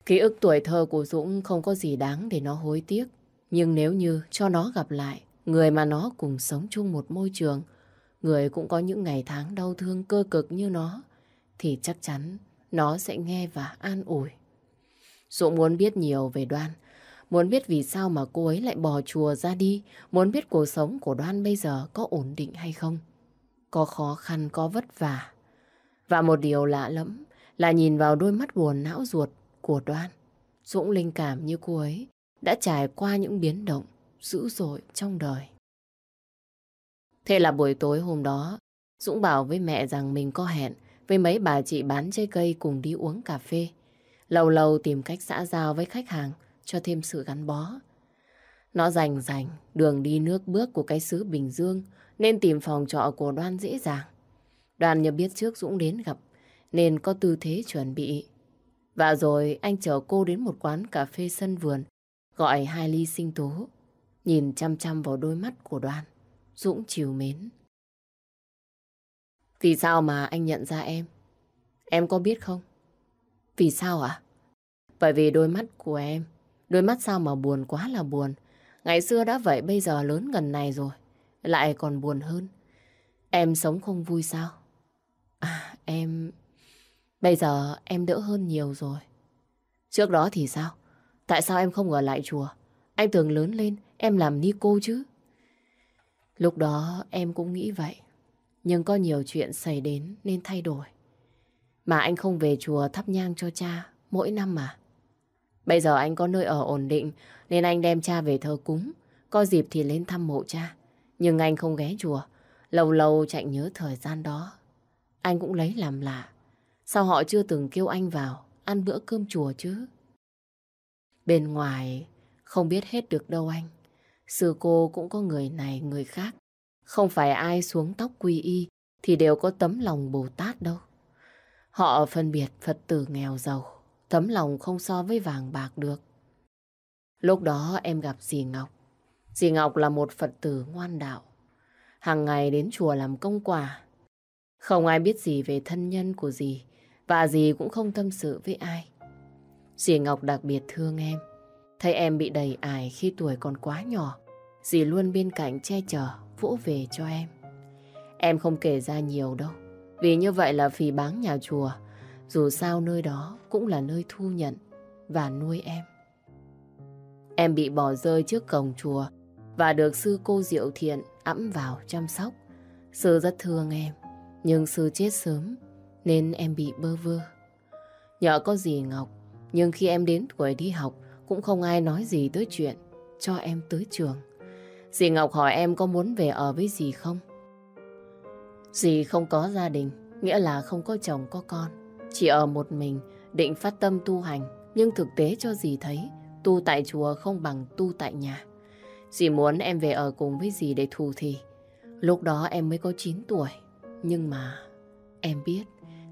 Ký ức tuổi thơ của Dũng không có gì đáng để nó hối tiếc. Nhưng nếu như cho nó gặp lại người mà nó cùng sống chung một môi trường, người cũng có những ngày tháng đau thương cơ cực như nó, thì chắc chắn nó sẽ nghe và an ủi. Dũng muốn biết nhiều về Đoan, muốn biết vì sao mà cô ấy lại bỏ chùa ra đi, muốn biết cuộc sống của Đoan bây giờ có ổn định hay không, có khó khăn, có vất vả. Và một điều lạ lẫm là nhìn vào đôi mắt buồn não ruột của Đoan, Dũng linh cảm như cô ấy đã trải qua những biến động dữ dội trong đời. Thế là buổi tối hôm đó, Dũng bảo với mẹ rằng mình có hẹn với mấy bà chị bán trái cây cùng đi uống cà phê. Lâu lâu tìm cách xã giao với khách hàng cho thêm sự gắn bó. Nó rành rành đường đi nước bước của cái xứ Bình Dương nên tìm phòng trọ của Đoan dễ dàng. Đoan nhờ biết trước Dũng đến gặp nên có tư thế chuẩn bị. Và rồi anh chở cô đến một quán cà phê sân vườn gọi hai ly sinh tố nhìn chăm chăm vào đôi mắt của Đoan. Dũng chiều mến. Vì sao mà anh nhận ra em? Em có biết không? Vì sao ạ? Bởi vì đôi mắt của em, đôi mắt sao mà buồn quá là buồn. Ngày xưa đã vậy bây giờ lớn gần này rồi, lại còn buồn hơn. Em sống không vui sao? À, em... Bây giờ em đỡ hơn nhiều rồi. Trước đó thì sao? Tại sao em không ở lại chùa? Anh tưởng lớn lên em làm ni cô chứ. Lúc đó em cũng nghĩ vậy. Nhưng có nhiều chuyện xảy đến nên thay đổi. Mà anh không về chùa thắp nhang cho cha mỗi năm mà. Bây giờ anh có nơi ở ổn định nên anh đem cha về thờ cúng. Có dịp thì lên thăm mộ cha. Nhưng anh không ghé chùa. Lâu lâu chạy nhớ thời gian đó. Anh cũng lấy làm lạ. Sao họ chưa từng kêu anh vào ăn bữa cơm chùa chứ? Bên ngoài không biết hết được đâu anh. Sư cô cũng có người này người khác. Không phải ai xuống tóc quy y thì đều có tấm lòng Bồ Tát đâu. Họ phân biệt Phật tử nghèo giàu, tấm lòng không so với vàng bạc được. Lúc đó em gặp dì Ngọc. Dì Ngọc là một Phật tử ngoan đạo. Hàng ngày đến chùa làm công quả. Không ai biết gì về thân nhân của dì và dì cũng không tâm sự với ai. Dì Ngọc đặc biệt thương em. Thấy em bị đầy ải khi tuổi còn quá nhỏ. Dì luôn bên cạnh che chở, vỗ về cho em. Em không kể ra nhiều đâu. Vì như vậy là phì báng nhà chùa. Dù sao nơi đó cũng là nơi thu nhận và nuôi em. Em bị bỏ rơi trước cổng chùa và được sư cô Diệu Thiện ẵm vào chăm sóc. Sư rất thương em, nhưng sư chết sớm nên em bị bơ vơ. Nhờ có gì Ngọc, nhưng khi em đến tuổi đi học cũng không ai nói gì tới chuyện cho em tới trường. Dì Ngọc hỏi em có muốn về ở với dì không? Dì không có gia đình, nghĩa là không có chồng có con. Chỉ ở một mình, định phát tâm tu hành, nhưng thực tế cho dì thấy tu tại chùa không bằng tu tại nhà. Dì muốn em về ở cùng với dì để thù thì. Lúc đó em mới có 9 tuổi. Nhưng mà em biết,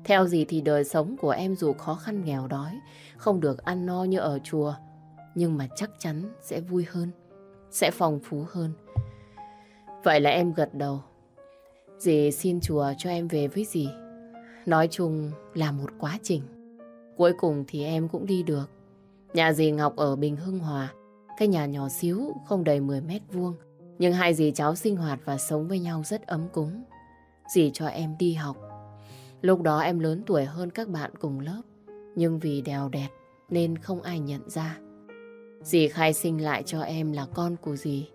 theo dì thì đời sống của em dù khó khăn nghèo đói, không được ăn no như ở chùa, nhưng mà chắc chắn sẽ vui hơn, sẽ phong phú hơn. Vậy là em gật đầu. Dì xin chùa cho em về với dì. Nói chung là một quá trình. Cuối cùng thì em cũng đi được. Nhà dì Ngọc ở Bình Hưng Hòa, cái nhà nhỏ xíu, không đầy 10 mét vuông. Nhưng hai dì cháu sinh hoạt và sống với nhau rất ấm cúng. Dì cho em đi học. Lúc đó em lớn tuổi hơn các bạn cùng lớp. Nhưng vì đèo đẹp nên không ai nhận ra. Dì khai sinh lại cho em là con của dì.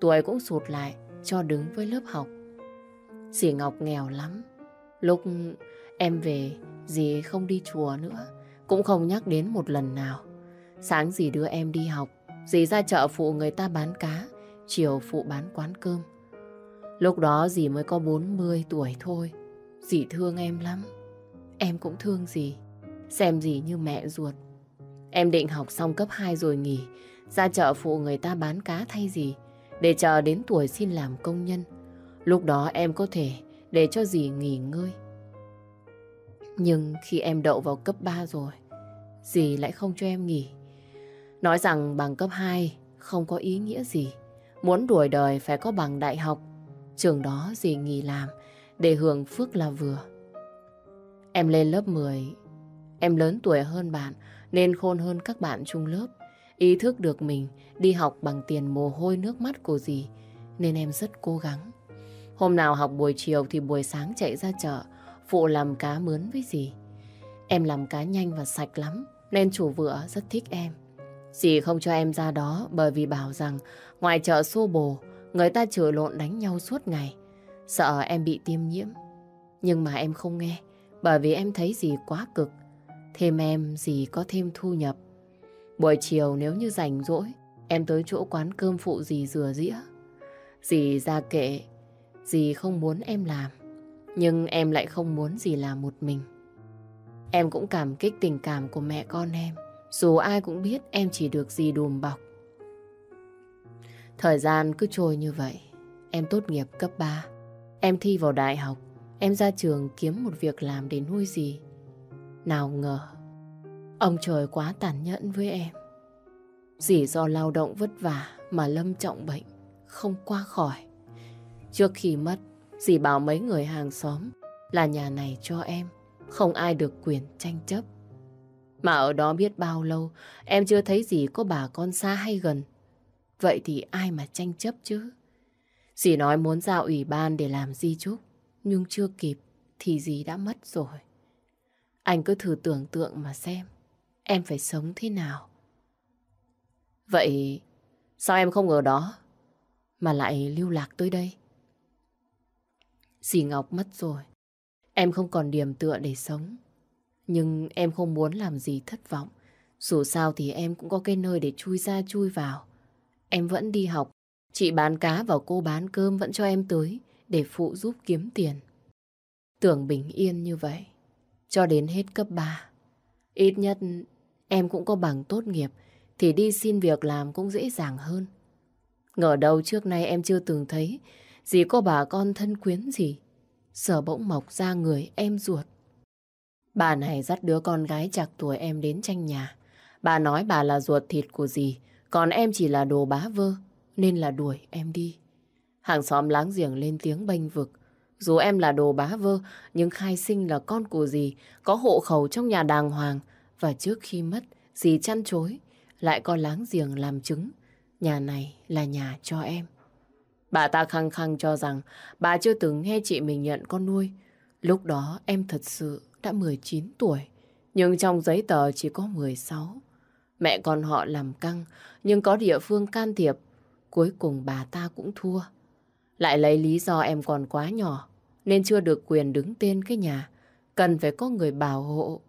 Tuổi cũng sụt lại cho đứng với lớp học. Dì Ngọc nghèo lắm. Lúc em về, dì không đi chùa nữa. Cũng không nhắc đến một lần nào. Sáng dì đưa em đi học, dì ra chợ phụ người ta bán cá, chiều phụ bán quán cơm. Lúc đó dì mới có 40 tuổi thôi. Dì thương em lắm. Em cũng thương dì. Xem dì như mẹ ruột. Em định học xong cấp 2 rồi nghỉ, ra chợ phụ người ta bán cá thay dì để chờ đến tuổi xin làm công nhân. Lúc đó em có thể để cho dì nghỉ ngơi. Nhưng khi em đậu vào cấp 3 rồi, dì lại không cho em nghỉ. Nói rằng bằng cấp 2 không có ý nghĩa gì. Muốn đuổi đời phải có bằng đại học. Trường đó dì nghỉ làm để hưởng phước là vừa. Em lên lớp 10, em lớn tuổi hơn bạn nên khôn hơn các bạn chung lớp. Ý thức được mình đi học bằng tiền mồ hôi nước mắt của dì nên em rất cố gắng. Hôm nào học buổi chiều thì buổi sáng chạy ra chợ phụ làm cá mướn với dì. Em làm cá nhanh và sạch lắm nên chủ vựa rất thích em. Dì không cho em ra đó bởi vì bảo rằng ngoài chợ xô bồ người ta chửi lộn đánh nhau suốt ngày. Sợ em bị tiêm nhiễm. Nhưng mà em không nghe bởi vì em thấy dì quá cực. Thêm em dì có thêm thu nhập. Buổi chiều nếu như rảnh rỗi, em tới chỗ quán cơm phụ dì rửa dĩa. Dì ra kệ, dì không muốn em làm. Nhưng em lại không muốn gì làm một mình. Em cũng cảm kích tình cảm của mẹ con em. Dù ai cũng biết em chỉ được gì đùm bọc. Thời gian cứ trôi như vậy. Em tốt nghiệp cấp 3. Em thi vào đại học. Em ra trường kiếm một việc làm để nuôi gì. Nào ngờ, ông trời quá tàn nhẫn với em. Dì do lao động vất vả mà lâm trọng bệnh, không qua khỏi. Trước khi mất, dì bảo mấy người hàng xóm là nhà này cho em, không ai được quyền tranh chấp. Mà ở đó biết bao lâu, em chưa thấy dì có bà con xa hay gần. Vậy thì ai mà tranh chấp chứ? Dì nói muốn giao ủy ban để làm di chúc, nhưng chưa kịp thì gì đã mất rồi. Anh cứ thử tưởng tượng mà xem, em phải sống thế nào. Vậy sao em không ở đó mà lại lưu lạc tới đây? Dì Ngọc mất rồi, em không còn điểm tựa để sống. Nhưng em không muốn làm gì thất vọng. Dù sao thì em cũng có cái nơi để chui ra chui vào. Em vẫn đi học, chị bán cá và cô bán cơm vẫn cho em tới để phụ giúp kiếm tiền. Tưởng bình yên như vậy, cho đến hết cấp 3. Ít nhất em cũng có bằng tốt nghiệp thì đi xin việc làm cũng dễ dàng hơn. Ngờ đâu trước nay em chưa từng thấy dì có bà con thân quyến gì. Sở bỗng mọc ra người em ruột. Bà này dắt đứa con gái chạc tuổi em đến tranh nhà. Bà nói bà là ruột thịt của dì, còn em chỉ là đồ bá vơ, nên là đuổi em đi. Hàng xóm láng giềng lên tiếng bênh vực. Dù em là đồ bá vơ, nhưng khai sinh là con của dì, có hộ khẩu trong nhà đàng hoàng. Và trước khi mất, dì chăn chối, lại có láng giềng làm chứng. Nhà này là nhà cho em. Bà ta khăng khăng cho rằng bà chưa từng nghe chị mình nhận con nuôi. Lúc đó em thật sự đã 19 tuổi, nhưng trong giấy tờ chỉ có 16. Mẹ con họ làm căng, nhưng có địa phương can thiệp. Cuối cùng bà ta cũng thua. Lại lấy lý do em còn quá nhỏ, nên chưa được quyền đứng tên cái nhà. Cần phải có người bảo hộ.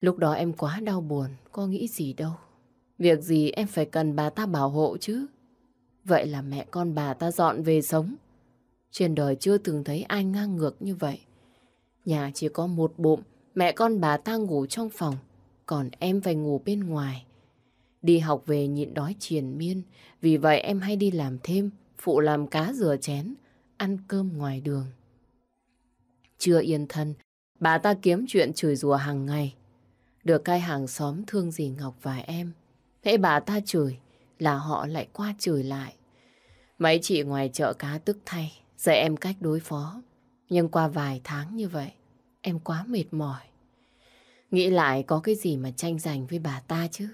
Lúc đó em quá đau buồn, có nghĩ gì đâu. Việc gì em phải cần bà ta bảo hộ chứ. Vậy là mẹ con bà ta dọn về sống. Trên đời chưa từng thấy ai ngang ngược như vậy. Nhà chỉ có một bụng, mẹ con bà ta ngủ trong phòng, còn em phải ngủ bên ngoài. Đi học về nhịn đói triền miên, vì vậy em hay đi làm thêm, phụ làm cá rửa chén, ăn cơm ngoài đường. Chưa yên thân, bà ta kiếm chuyện chửi rủa hàng ngày. Được cai hàng xóm thương dì Ngọc và em. Thế bà ta chửi là họ lại qua chửi lại. Mấy chị ngoài chợ cá tức thay, dạy em cách đối phó. Nhưng qua vài tháng như vậy, em quá mệt mỏi. Nghĩ lại có cái gì mà tranh giành với bà ta chứ.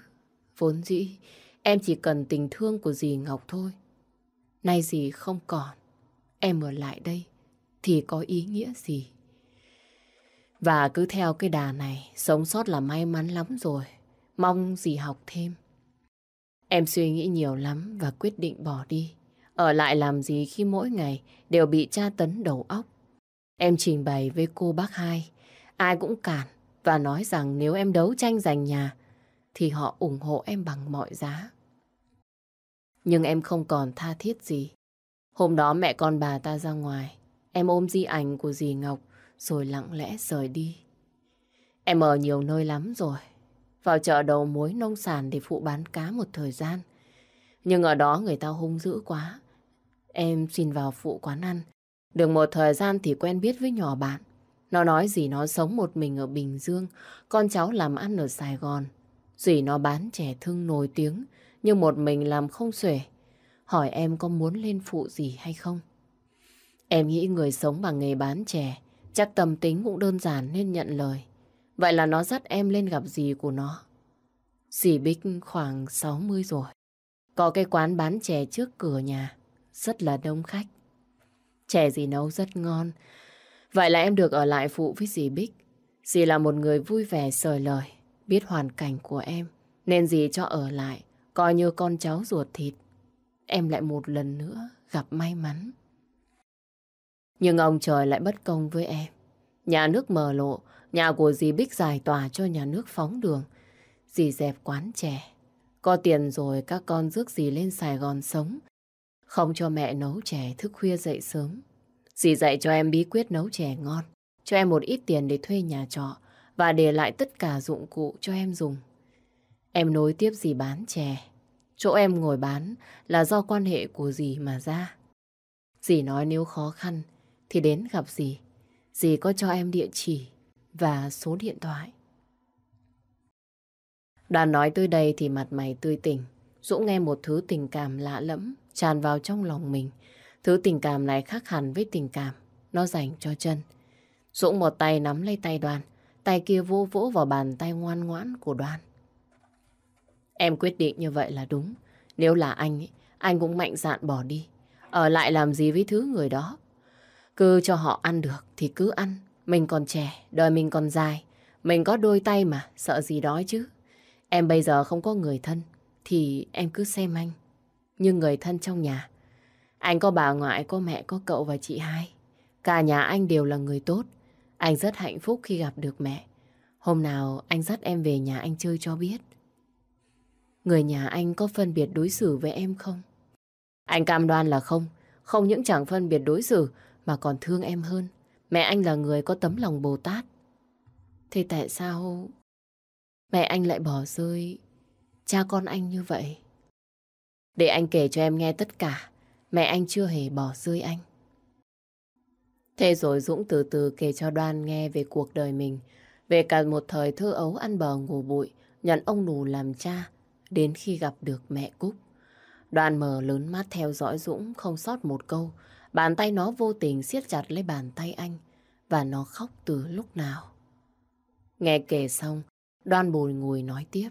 Vốn dĩ, em chỉ cần tình thương của dì Ngọc thôi. Nay dì không còn, em ở lại đây thì có ý nghĩa gì? Và cứ theo cái đà này, sống sót là may mắn lắm rồi. Mong dì học thêm. Em suy nghĩ nhiều lắm và quyết định bỏ đi. Ở lại làm gì khi mỗi ngày đều bị tra tấn đầu óc. Em trình bày với cô bác hai, ai cũng cản và nói rằng nếu em đấu tranh giành nhà thì họ ủng hộ em bằng mọi giá. Nhưng em không còn tha thiết gì. Hôm đó mẹ con bà ta ra ngoài, em ôm di ảnh của dì Ngọc rồi lặng lẽ rời đi. Em ở nhiều nơi lắm rồi. Vào chợ đầu mối nông sản để phụ bán cá một thời gian. Nhưng ở đó người ta hung dữ quá. Em xin vào phụ quán ăn được một thời gian thì quen biết với nhỏ bạn. Nó nói gì nó sống một mình ở Bình Dương, con cháu làm ăn ở Sài Gòn. Dì nó bán trẻ thương nổi tiếng, nhưng một mình làm không xuể. Hỏi em có muốn lên phụ gì hay không? Em nghĩ người sống bằng nghề bán trẻ, chắc tâm tính cũng đơn giản nên nhận lời. Vậy là nó dắt em lên gặp dì của nó. Dì Bích khoảng 60 rồi. Có cái quán bán chè trước cửa nhà, rất là đông khách. Chè dì nấu rất ngon. Vậy là em được ở lại phụ với dì Bích. Dì là một người vui vẻ sời lời, biết hoàn cảnh của em. Nên dì cho ở lại, coi như con cháu ruột thịt. Em lại một lần nữa gặp may mắn. Nhưng ông trời lại bất công với em. Nhà nước mở lộ, nhà của dì Bích giải tỏa cho nhà nước phóng đường. Dì dẹp quán chè. Có tiền rồi các con rước dì lên Sài Gòn sống. Không cho mẹ nấu chè thức khuya dậy sớm. Dì dạy cho em bí quyết nấu chè ngon. Cho em một ít tiền để thuê nhà trọ và để lại tất cả dụng cụ cho em dùng. Em nối tiếp dì bán chè. Chỗ em ngồi bán là do quan hệ của dì mà ra. Dì nói nếu khó khăn thì đến gặp dì. Dì có cho em địa chỉ và số điện thoại. Đoàn nói tới đây thì mặt mày tươi tỉnh. Dũng nghe một thứ tình cảm lạ lẫm tràn vào trong lòng mình. Thứ tình cảm này khác hẳn với tình cảm nó dành cho chân. Dũng một tay nắm lấy tay đoàn, tay kia vô vỗ vào bàn tay ngoan ngoãn của đoàn. Em quyết định như vậy là đúng. Nếu là anh, anh cũng mạnh dạn bỏ đi. Ở lại làm gì với thứ người đó. Cứ cho họ ăn được thì cứ ăn. Mình còn trẻ, đời mình còn dài. Mình có đôi tay mà, sợ gì đói chứ. Em bây giờ không có người thân, thì em cứ xem anh. Như người thân trong nhà. Anh có bà ngoại, có mẹ, có cậu và chị hai. Cả nhà anh đều là người tốt. Anh rất hạnh phúc khi gặp được mẹ. Hôm nào anh dắt em về nhà anh chơi cho biết. Người nhà anh có phân biệt đối xử với em không? Anh cam đoan là không. Không những chẳng phân biệt đối xử mà còn thương em hơn. Mẹ anh là người có tấm lòng Bồ Tát. Thế tại sao mẹ anh lại bỏ rơi cha con anh như vậy? Để anh kể cho em nghe tất cả. Mẹ anh chưa hề bỏ rơi anh. Thế rồi Dũng từ từ kể cho Đoan nghe về cuộc đời mình, về cả một thời thơ ấu ăn bờ ngủ bụi, nhận ông nù làm cha, đến khi gặp được mẹ Cúc. Đoan mở lớn mắt theo dõi Dũng không sót một câu, bàn tay nó vô tình siết chặt lấy bàn tay anh, và nó khóc từ lúc nào. Nghe kể xong, Đoan bồi ngùi nói tiếp.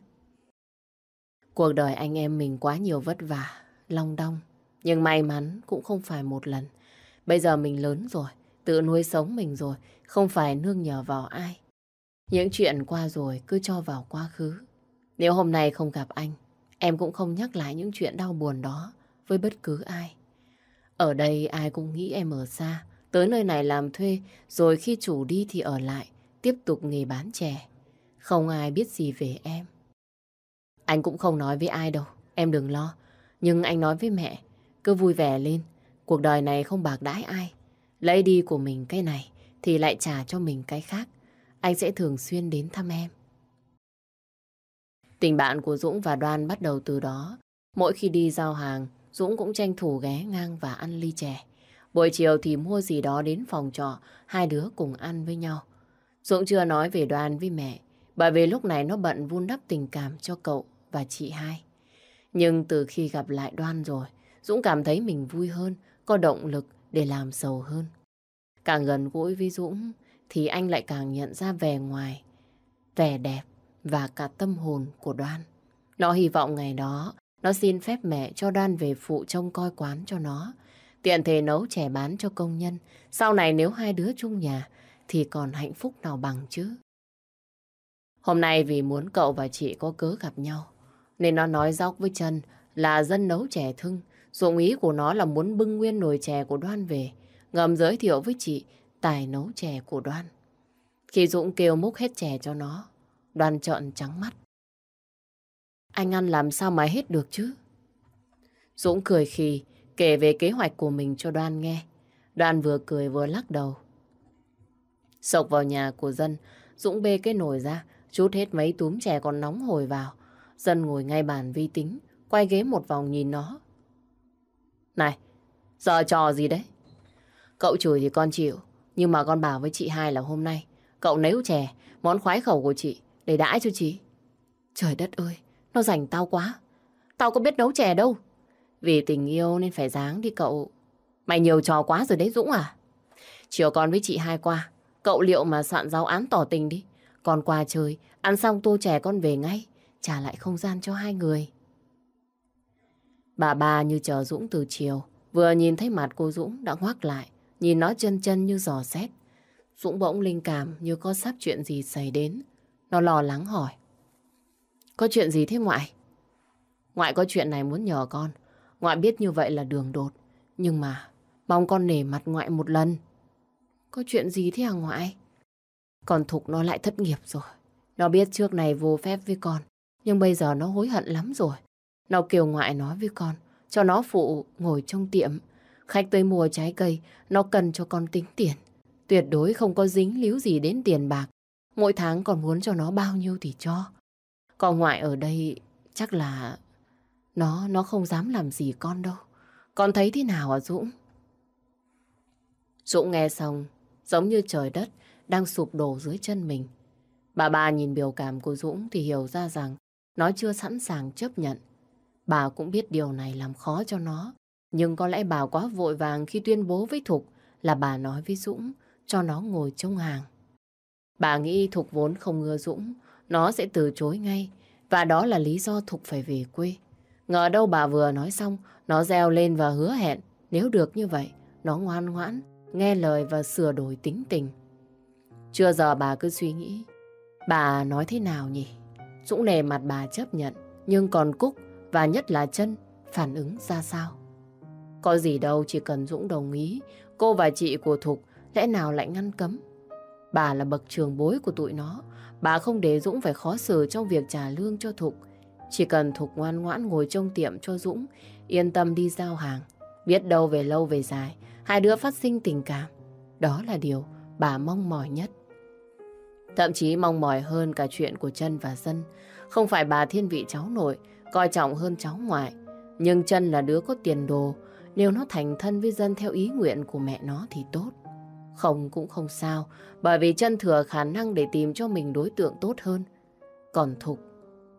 Cuộc đời anh em mình quá nhiều vất vả, long đong, nhưng may mắn cũng không phải một lần. Bây giờ mình lớn rồi, tự nuôi sống mình rồi, không phải nương nhờ vào ai. Những chuyện qua rồi cứ cho vào quá khứ. Nếu hôm nay không gặp anh, em cũng không nhắc lại những chuyện đau buồn đó với bất cứ ai. Ở đây ai cũng nghĩ em ở xa, tới nơi này làm thuê, rồi khi chủ đi thì ở lại, tiếp tục nghề bán chè. Không ai biết gì về em. Anh cũng không nói với ai đâu, em đừng lo. Nhưng anh nói với mẹ, cứ vui vẻ lên, cuộc đời này không bạc đãi ai. Lấy đi của mình cái này thì lại trả cho mình cái khác. Anh sẽ thường xuyên đến thăm em. Tình bạn của Dũng và Đoan bắt đầu từ đó. Mỗi khi đi giao hàng, Dũng cũng tranh thủ ghé ngang và ăn ly chè. Buổi chiều thì mua gì đó đến phòng trọ, hai đứa cùng ăn với nhau. Dũng chưa nói về Đoàn với mẹ, bởi vì lúc này nó bận vun đắp tình cảm cho cậu và chị hai. Nhưng từ khi gặp lại Đoan rồi, Dũng cảm thấy mình vui hơn, có động lực để làm giàu hơn. Càng gần gũi với Dũng thì anh lại càng nhận ra vẻ ngoài, vẻ đẹp và cả tâm hồn của Đoan. Nó hy vọng ngày đó nó xin phép mẹ cho Đoan về phụ trông coi quán cho nó. Tiện thể nấu chè bán cho công nhân. Sau này nếu hai đứa chung nhà thì còn hạnh phúc nào bằng chứ. Hôm nay vì muốn cậu và chị có cớ gặp nhau nên nó nói dóc với chân là dân nấu chè thưng Dụng ý của nó là muốn bưng nguyên nồi chè của Đoan về, ngầm giới thiệu với chị tài nấu chè của Đoan. Khi Dũng kêu múc hết chè cho nó, Đoan trợn trắng mắt. Anh ăn làm sao mà hết được chứ? Dũng cười khì, kể về kế hoạch của mình cho Đoan nghe. Đoan vừa cười vừa lắc đầu. Sộc vào nhà của dân, Dũng bê cái nồi ra, chút hết mấy túm chè còn nóng hồi vào. Dân ngồi ngay bàn vi tính, quay ghế một vòng nhìn nó. Này, giờ trò gì đấy? Cậu chửi thì con chịu, nhưng mà con bảo với chị hai là hôm nay cậu nấu chè, món khoái khẩu của chị, để đãi cho chị. Trời đất ơi, nó rảnh tao quá. Tao có biết nấu chè đâu. Vì tình yêu nên phải dáng đi cậu. Mày nhiều trò quá rồi đấy Dũng à? Chiều con với chị hai qua, cậu liệu mà soạn giáo án tỏ tình đi. Con qua chơi, ăn xong tô chè con về ngay, trả lại không gian cho hai người. Bà ba như chờ Dũng từ chiều, vừa nhìn thấy mặt cô Dũng đã ngoác lại, nhìn nó chân chân như giò xét. Dũng bỗng linh cảm như có sắp chuyện gì xảy đến. Nó lo lắng hỏi. Có chuyện gì thế ngoại? Ngoại có chuyện này muốn nhờ con. Ngoại biết như vậy là đường đột. Nhưng mà mong con nể mặt ngoại một lần. Có chuyện gì thế hả ngoại? Còn Thục nó lại thất nghiệp rồi. Nó biết trước này vô phép với con. Nhưng bây giờ nó hối hận lắm rồi. Nó kêu ngoại nói với con, cho nó phụ ngồi trong tiệm. Khách tới mua trái cây, nó cần cho con tính tiền. Tuyệt đối không có dính líu gì đến tiền bạc. Mỗi tháng còn muốn cho nó bao nhiêu thì cho con ngoại ở đây chắc là nó nó không dám làm gì con đâu. Con thấy thế nào hả Dũng? Dũng nghe xong, giống như trời đất đang sụp đổ dưới chân mình. Bà bà nhìn biểu cảm của Dũng thì hiểu ra rằng nó chưa sẵn sàng chấp nhận Bà cũng biết điều này làm khó cho nó. Nhưng có lẽ bà quá vội vàng khi tuyên bố với Thục là bà nói với Dũng cho nó ngồi trông hàng. Bà nghĩ Thục vốn không ngừa Dũng, nó sẽ từ chối ngay. Và đó là lý do Thục phải về quê. Ngờ đâu bà vừa nói xong, nó reo lên và hứa hẹn nếu được như vậy, nó ngoan ngoãn nghe lời và sửa đổi tính tình. Chưa giờ bà cứ suy nghĩ, bà nói thế nào nhỉ? Dũng nề mặt bà chấp nhận, nhưng còn Cúc và nhất là chân phản ứng ra sao? Có gì đâu, chỉ cần Dũng đồng ý, cô và chị của Thục lẽ nào lại ngăn cấm? Bà là bậc trường bối của tụi nó, bà không để Dũng phải khó xử trong việc trả lương cho Thục. Chỉ cần Thục ngoan ngoãn ngồi trong tiệm cho Dũng, yên tâm đi giao hàng. Biết đâu về lâu về dài, hai đứa phát sinh tình cảm. Đó là điều bà mong mỏi nhất. Thậm chí mong mỏi hơn cả chuyện của chân và Dân. Không phải bà thiên vị cháu nội, coi trọng hơn cháu ngoại. Nhưng chân là đứa có tiền đồ, nếu nó thành thân với Dân theo ý nguyện của mẹ nó thì tốt. Không cũng không sao, bởi vì chân thừa khả năng để tìm cho mình đối tượng tốt hơn. Còn Thục,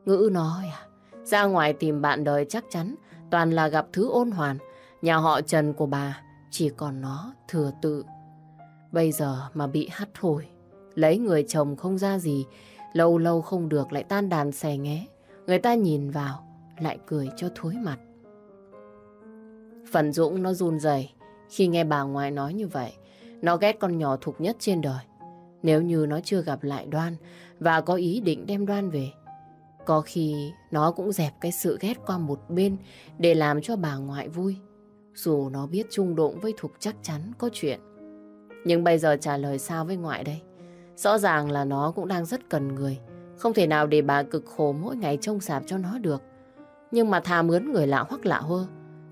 ngữ nói à, ra ngoài tìm bạn đời chắc chắn toàn là gặp thứ ôn hoàn. Nhà họ Trần của bà chỉ còn nó thừa tự. Bây giờ mà bị hắt hồi, lấy người chồng không ra gì, lâu lâu không được lại tan đàn xè nghé. Người ta nhìn vào, lại cười cho thối mặt. Phần Dũng nó run rẩy khi nghe bà ngoại nói như vậy. Nó ghét con nhỏ thục nhất trên đời. Nếu như nó chưa gặp lại Đoan và có ý định đem Đoan về, có khi nó cũng dẹp cái sự ghét qua một bên để làm cho bà ngoại vui. Dù nó biết chung đụng với Thục chắc chắn có chuyện. Nhưng bây giờ trả lời sao với ngoại đây? Rõ ràng là nó cũng đang rất cần người. Không thể nào để bà cực khổ mỗi ngày trông sạp cho nó được. Nhưng mà thà mướn người lạ hoắc lạ hơ.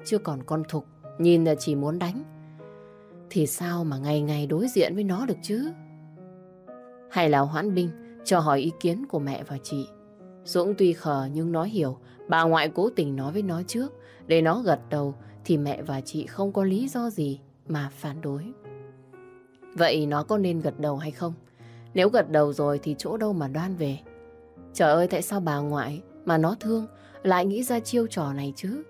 Chưa còn con Thục, nhìn là chỉ muốn đánh. Thì sao mà ngày ngày đối diện với nó được chứ? Hay là hoãn binh, cho hỏi ý kiến của mẹ và chị. Dũng tuy khờ nhưng nó hiểu, bà ngoại cố tình nói với nó trước để nó gật đầu, thì mẹ và chị không có lý do gì mà phản đối. Vậy nó có nên gật đầu hay không? Nếu gật đầu rồi thì chỗ đâu mà đoan về? Trời ơi, tại sao bà ngoại mà nó thương, lại nghĩ ra chiêu trò này chứ?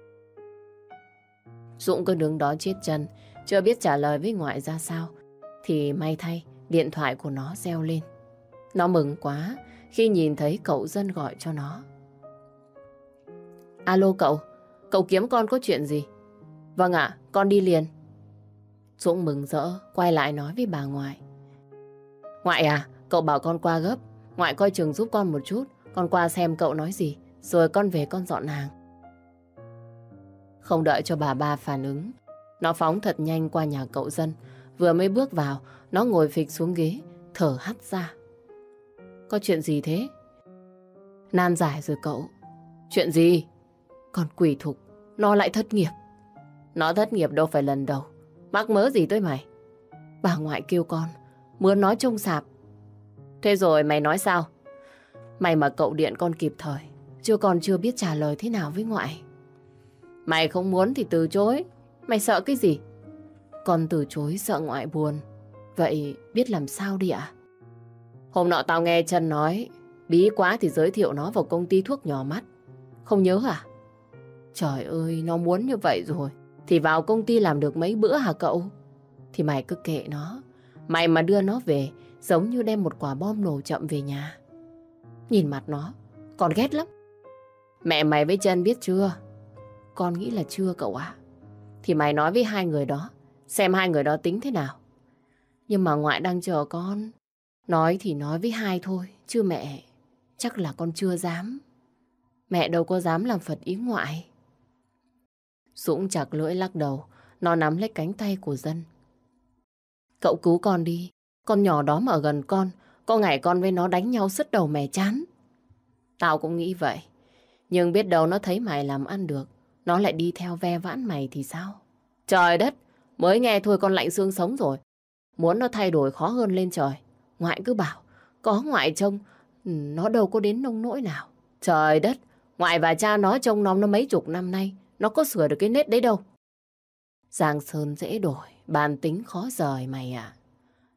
Dũng cứ đứng đó chết chân chưa biết trả lời với ngoại ra sao, Thì may thay, Điện thoại của nó reo lên. Nó mừng quá Khi nhìn thấy cậu dân gọi cho nó. Alo cậu Cậu kiếm con có chuyện gì? Vâng ạ, con đi liền. Dũng mừng rỡ, Quay lại nói với bà ngoại. Ngoại à Cậu bảo con qua gấp, Ngoại coi chừng giúp con một chút, Con qua xem cậu nói gì, Rồi con về con dọn hàng. Không đợi cho bà ba phản ứng nó phóng thật nhanh qua nhà cậu dân. Vừa mới bước vào, nó ngồi phịch xuống ghế, thở hắt ra. Có chuyện gì thế? Nan giải rồi cậu. Chuyện gì? Còn quỷ thục, nó lại thất nghiệp. Nó thất nghiệp đâu phải lần đầu. Mắc mớ gì tới mày? Bà ngoại kêu con, muốn nói trông sạp. Thế rồi mày nói sao? Mày mà cậu điện con kịp thời, chưa còn chưa biết trả lời thế nào với ngoại. Mày không muốn thì từ chối, Mày sợ cái gì? Con từ chối sợ ngoại buồn. Vậy biết làm sao đi ạ? Hôm nọ tao nghe chân nói bí quá thì giới thiệu nó vào công ty thuốc nhỏ mắt. Không nhớ à? Trời ơi, nó muốn như vậy rồi. Thì vào công ty làm được mấy bữa hả cậu? Thì mày cứ kệ nó. Mày mà đưa nó về giống như đem một quả bom nổ chậm về nhà. Nhìn mặt nó, còn ghét lắm. Mẹ mày với chân biết chưa? Con nghĩ là chưa cậu ạ. Thì mày nói với hai người đó, xem hai người đó tính thế nào. Nhưng mà ngoại đang chờ con. Nói thì nói với hai thôi, chứ mẹ, chắc là con chưa dám. Mẹ đâu có dám làm Phật ý ngoại. Dũng chặt lưỡi lắc đầu, nó nắm lấy cánh tay của dân. Cậu cứu con đi, con nhỏ đó mà ở gần con, có ngày con với nó đánh nhau sứt đầu mẹ chán. Tao cũng nghĩ vậy, nhưng biết đâu nó thấy mày làm ăn được, nó lại đi theo ve vãn mày thì sao? Trời đất, mới nghe thôi con lạnh xương sống rồi. Muốn nó thay đổi khó hơn lên trời. Ngoại cứ bảo, có ngoại trông, ừ, nó đâu có đến nông nỗi nào. Trời đất, ngoại và cha nó trông nom nó mấy chục năm nay, nó có sửa được cái nết đấy đâu. Giang Sơn dễ đổi, bàn tính khó rời mày à.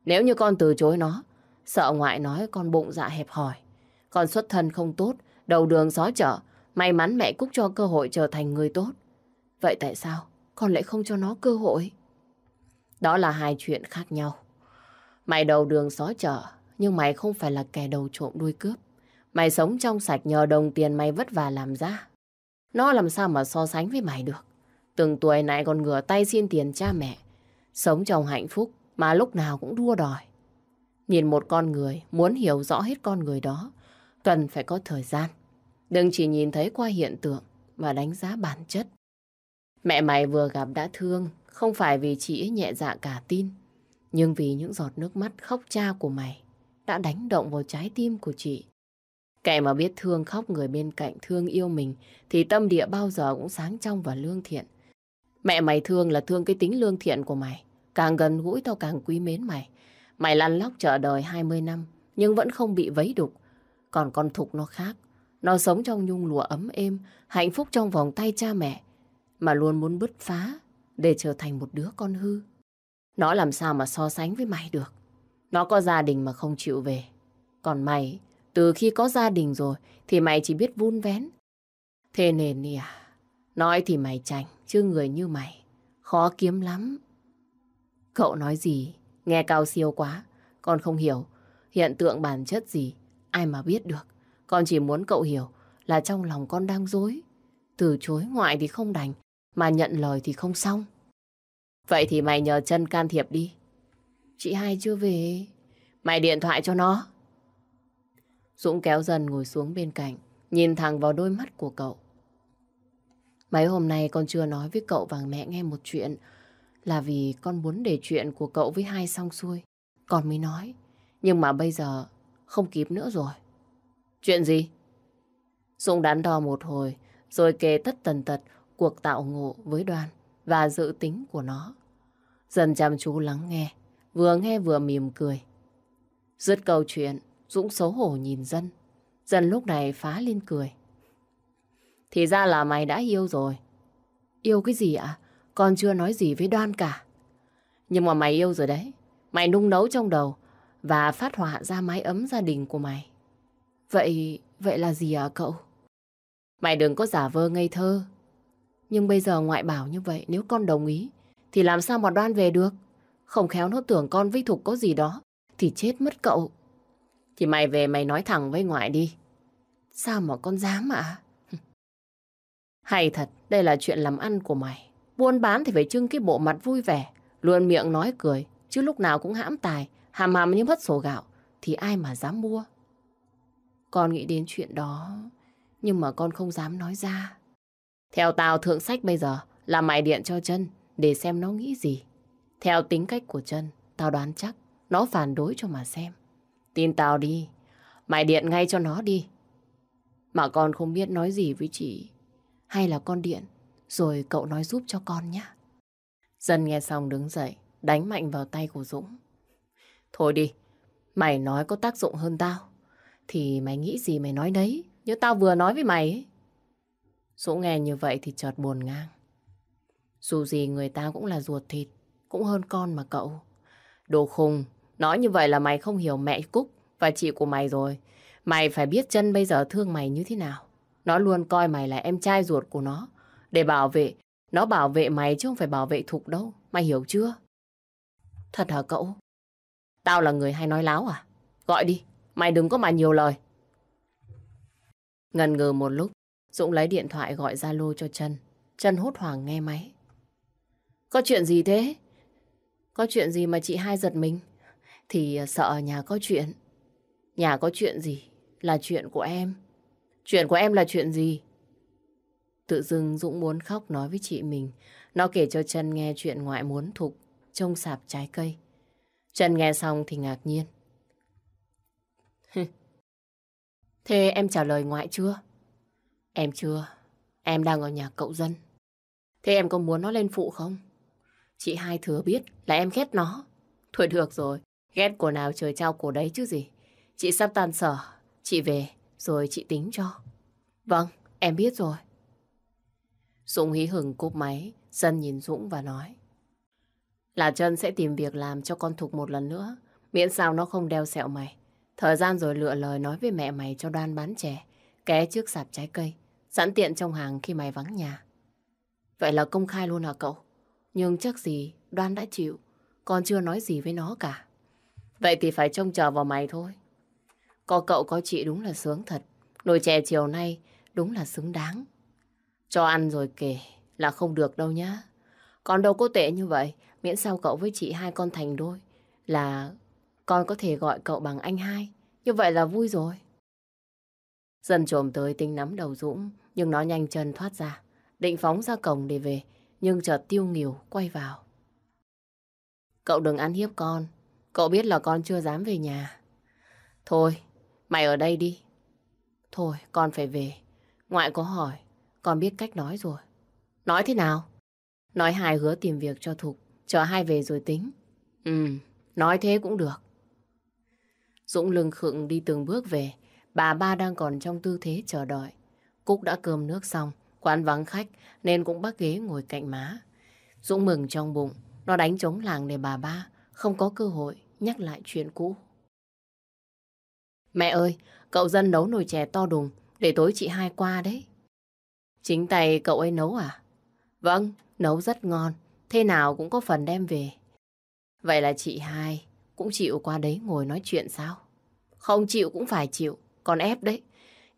Nếu như con từ chối nó, sợ ngoại nói con bụng dạ hẹp hòi. Con xuất thân không tốt, đầu đường xó chợ, May mắn mẹ Cúc cho cơ hội trở thành người tốt. Vậy tại sao con lại không cho nó cơ hội? Đó là hai chuyện khác nhau. Mày đầu đường xó chợ, nhưng mày không phải là kẻ đầu trộm đuôi cướp. Mày sống trong sạch nhờ đồng tiền mày vất vả làm ra. Nó làm sao mà so sánh với mày được. Từng tuổi này còn ngửa tay xin tiền cha mẹ. Sống trong hạnh phúc, mà lúc nào cũng đua đòi. Nhìn một con người, muốn hiểu rõ hết con người đó, cần phải có thời gian. Đừng chỉ nhìn thấy qua hiện tượng mà đánh giá bản chất. Mẹ mày vừa gặp đã thương, không phải vì chị ấy nhẹ dạ cả tin, nhưng vì những giọt nước mắt khóc cha của mày đã đánh động vào trái tim của chị. Kẻ mà biết thương khóc người bên cạnh thương yêu mình thì tâm địa bao giờ cũng sáng trong và lương thiện. Mẹ mày thương là thương cái tính lương thiện của mày. Càng gần gũi tao càng quý mến mày. Mày lăn lóc chờ đời 20 năm nhưng vẫn không bị vấy đục. Còn con Thục nó khác. Nó sống trong nhung lụa ấm êm, hạnh phúc trong vòng tay cha mẹ mà luôn muốn bứt phá để trở thành một đứa con hư. Nó làm sao mà so sánh với mày được. Nó có gia đình mà không chịu về. Còn mày, từ khi có gia đình rồi thì mày chỉ biết vun vén. Thế nên nè, nói thì mày chành, chứ người như mày, khó kiếm lắm. Cậu nói gì, nghe cao siêu quá, con không hiểu. Hiện tượng bản chất gì, ai mà biết được. Con chỉ muốn cậu hiểu là trong lòng con đang dối. Từ chối ngoại thì không đành, mà nhận lời thì không xong. Vậy thì mày nhờ chân can thiệp đi. Chị hai chưa về. Mày điện thoại cho nó. Dũng kéo dần ngồi xuống bên cạnh, nhìn thẳng vào đôi mắt của cậu. Mấy hôm nay con chưa nói với cậu và mẹ nghe một chuyện là vì con muốn để chuyện của cậu với hai xong xuôi. Con mới nói. Nhưng mà bây giờ không kịp nữa rồi. Chuyện gì? Dũng đắn đo một hồi rồi kể tất tần tật cuộc tạo ngộ với đoàn và dự tính của nó. Dần chăm chú lắng nghe, vừa nghe vừa mỉm cười. Dứt câu chuyện, Dũng xấu hổ nhìn dân. Dân lúc này phá lên cười. Thì ra là mày đã yêu rồi. Yêu cái gì ạ? Con chưa nói gì với đoan cả. Nhưng mà mày yêu rồi đấy. Mày nung nấu trong đầu và phát họa ra mái ấm gia đình của mày. Vậy, vậy là gì à cậu? Mày đừng có giả vơ ngây thơ. Nhưng bây giờ ngoại bảo như vậy, nếu con đồng ý, thì làm sao mà đoan về được? Không khéo nó tưởng con với Thục có gì đó, thì chết mất cậu. Thì mày về mày nói thẳng với ngoại đi. Sao mà con dám ạ? Hay thật, đây là chuyện làm ăn của mày. Buôn bán thì phải trưng cái bộ mặt vui vẻ, luôn miệng nói cười, chứ lúc nào cũng hãm tài, hàm hàm như mất sổ gạo, thì ai mà dám mua. Con nghĩ đến chuyện đó, nhưng mà con không dám nói ra. Theo tao thượng sách bây giờ là mày điện cho chân để xem nó nghĩ gì. Theo tính cách của chân, tao đoán chắc nó phản đối cho mà xem. Tin tao đi, mày điện ngay cho nó đi. Mà con không biết nói gì với chị. Hay là con điện, rồi cậu nói giúp cho con nhé. Dân nghe xong đứng dậy, đánh mạnh vào tay của Dũng. Thôi đi, mày nói có tác dụng hơn tao. Thì mày nghĩ gì mày nói đấy, như tao vừa nói với mày ấy. Dũng nghe như vậy thì chợt buồn ngang. Dù gì người ta cũng là ruột thịt, cũng hơn con mà cậu. Đồ khùng, nói như vậy là mày không hiểu mẹ Cúc và chị của mày rồi. Mày phải biết chân bây giờ thương mày như thế nào. Nó luôn coi mày là em trai ruột của nó. Để bảo vệ, nó bảo vệ mày chứ không phải bảo vệ Thục đâu. Mày hiểu chưa? Thật hả cậu? Tao là người hay nói láo à? Gọi đi, mày đừng có mà nhiều lời. Ngần ngừ một lúc, Dũng lấy điện thoại gọi Zalo cho Trân. Trân hốt hoảng nghe máy. Có chuyện gì thế? Có chuyện gì mà chị hai giật mình? Thì ờ, sợ nhà có chuyện. Nhà có chuyện gì? Là chuyện của em. Chuyện của em là chuyện gì? Tự dưng Dũng muốn khóc nói với chị mình. Nó kể cho Trân nghe chuyện ngoại muốn thục trông sạp trái cây. Trân nghe xong thì ngạc nhiên. Thế em trả lời ngoại chưa? Em chưa. Em đang ở nhà cậu dân. Thế em có muốn nó lên phụ không? Chị hai thừa biết là em ghét nó. Thôi được rồi. Ghét của nào trời trao của đấy chứ gì. Chị sắp tan sở. Chị về rồi chị tính cho. Vâng, em biết rồi. Dũng hí hừng cúp máy. Dân nhìn Dũng và nói. Là Trân sẽ tìm việc làm cho con Thục một lần nữa. Miễn sao nó không đeo sẹo mày. Thời gian rồi lựa lời nói với mẹ mày cho đoan bán trẻ. Ké trước sạp trái cây. Sẵn tiện trong hàng khi mày vắng nhà. Vậy là công khai luôn hả cậu? Nhưng chắc gì đoan đã chịu. Con chưa nói gì với nó cả. Vậy thì phải trông chờ vào mày thôi. Có cậu có chị đúng là sướng thật. Nồi chè chiều nay đúng là xứng đáng. Cho ăn rồi kể là không được đâu nhá. Con đâu có tệ như vậy. Miễn sao cậu với chị hai con thành đôi. Là con có thể gọi cậu bằng anh hai. Như vậy là vui rồi. Dần trồm tới tính nắm đầu Dũng. Nhưng nó nhanh chân thoát ra. Định phóng ra cổng để về. Nhưng chợt tiêu nghỉu quay vào. Cậu đừng ăn hiếp con. Cậu biết là con chưa dám về nhà. Thôi, mày ở đây đi. Thôi, con phải về. Ngoại có hỏi, con biết cách nói rồi. Nói thế nào? Nói hai hứa tìm việc cho Thục, chờ hai về rồi tính. Ừ, nói thế cũng được. Dũng lưng khựng đi từng bước về, bà ba đang còn trong tư thế chờ đợi. Cúc đã cơm nước xong, quán vắng khách nên cũng bắt ghế ngồi cạnh má. Dũng mừng trong bụng, nó đánh trống làng để bà ba không có cơ hội nhắc lại chuyện cũ. Mẹ ơi, cậu dân nấu nồi chè to đùng để tối chị hai qua đấy. Chính tay cậu ấy nấu à? Vâng, nấu rất ngon, thế nào cũng có phần đem về. Vậy là chị hai cũng chịu qua đấy ngồi nói chuyện sao? Không chịu cũng phải chịu, còn ép đấy.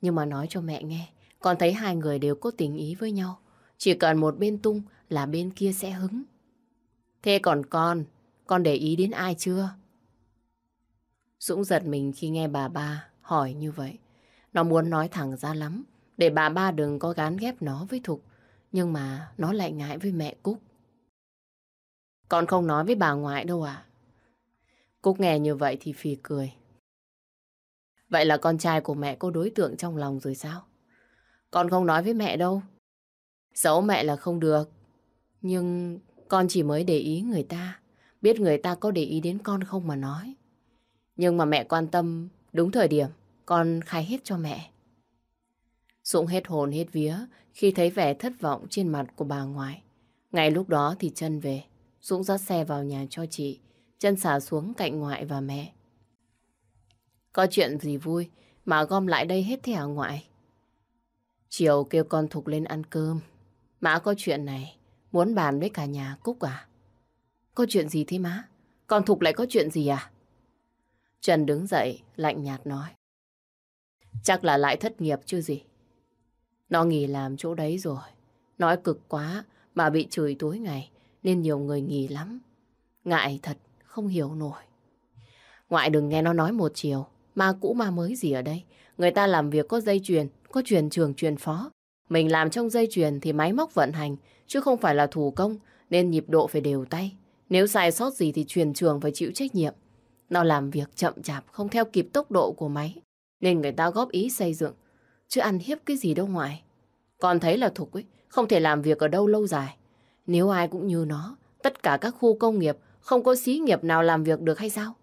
Nhưng mà nói cho mẹ nghe, con thấy hai người đều có tình ý với nhau. Chỉ cần một bên tung là bên kia sẽ hứng. Thế còn con, con để ý đến ai chưa? Dũng giật mình khi nghe bà ba hỏi như vậy. Nó muốn nói thẳng ra lắm, để bà ba đừng có gán ghép nó với Thục. Nhưng mà nó lại ngại với mẹ Cúc. Con không nói với bà ngoại đâu à? Cúc nghe như vậy thì phì cười. Vậy là con trai của mẹ có đối tượng trong lòng rồi sao? Con không nói với mẹ đâu. Xấu mẹ là không được. Nhưng con chỉ mới để ý người ta. Biết người ta có để ý đến con không mà nói. Nhưng mà mẹ quan tâm đúng thời điểm, con khai hết cho mẹ. Dũng hết hồn hết vía khi thấy vẻ thất vọng trên mặt của bà ngoại. Ngay lúc đó thì chân về, Dũng dắt xe vào nhà cho chị, chân xả xuống cạnh ngoại và mẹ. Có chuyện gì vui mà gom lại đây hết thế hả ngoại? Chiều kêu con Thục lên ăn cơm. Má có chuyện này, muốn bàn với cả nhà Cúc à? Có chuyện gì thế má? Con Thục lại có chuyện gì à? Trần đứng dậy, lạnh nhạt nói. Chắc là lại thất nghiệp chứ gì. Nó nghỉ làm chỗ đấy rồi. Nói cực quá mà bị chửi tối ngày nên nhiều người nghỉ lắm. Ngại thật, không hiểu nổi. Ngoại đừng nghe nó nói một chiều. Ma cũ ma mới gì ở đây. Người ta làm việc có dây chuyền, có truyền trường truyền phó. Mình làm trong dây chuyền thì máy móc vận hành, chứ không phải là thủ công, nên nhịp độ phải đều tay. Nếu sai sót gì thì truyền trường phải chịu trách nhiệm. Nó làm việc chậm chạp, không theo kịp tốc độ của máy. Nên người ta góp ý xây dựng. Chứ ăn hiếp cái gì đâu ngoài. Còn thấy là Thục ấy, không thể làm việc ở đâu lâu dài. Nếu ai cũng như nó, tất cả các khu công nghiệp không có xí nghiệp nào làm việc được hay sao?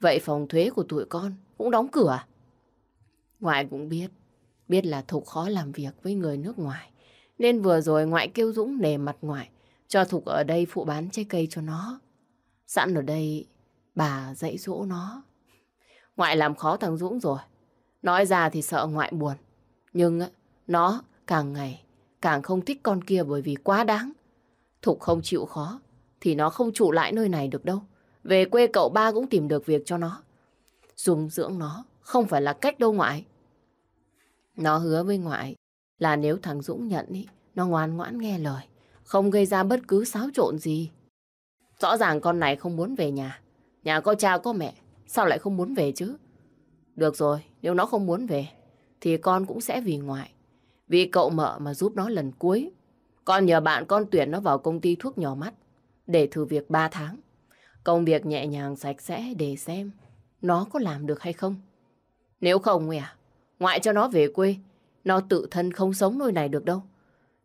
Vậy phòng thuế của tụi con cũng đóng cửa à? Ngoại cũng biết, biết là Thục khó làm việc với người nước ngoài. Nên vừa rồi ngoại kêu Dũng nề mặt ngoại, cho Thục ở đây phụ bán trái cây cho nó. Sẵn ở đây, bà dạy dỗ nó. Ngoại làm khó thằng Dũng rồi. Nói ra thì sợ ngoại buồn. Nhưng nó càng ngày càng không thích con kia bởi vì quá đáng. Thục không chịu khó thì nó không trụ lại nơi này được đâu. Về quê cậu ba cũng tìm được việc cho nó. Dùng dưỡng nó không phải là cách đâu ngoại. Nó hứa với ngoại là nếu thằng Dũng nhận ý, nó ngoan ngoãn nghe lời, không gây ra bất cứ xáo trộn gì. Rõ ràng con này không muốn về nhà. Nhà có cha có mẹ, sao lại không muốn về chứ? Được rồi, nếu nó không muốn về, thì con cũng sẽ vì ngoại. Vì cậu mợ mà giúp nó lần cuối. Con nhờ bạn con tuyển nó vào công ty thuốc nhỏ mắt để thử việc 3 tháng. Công việc nhẹ nhàng sạch sẽ để xem nó có làm được hay không. Nếu không à, ngoại cho nó về quê, nó tự thân không sống nơi này được đâu.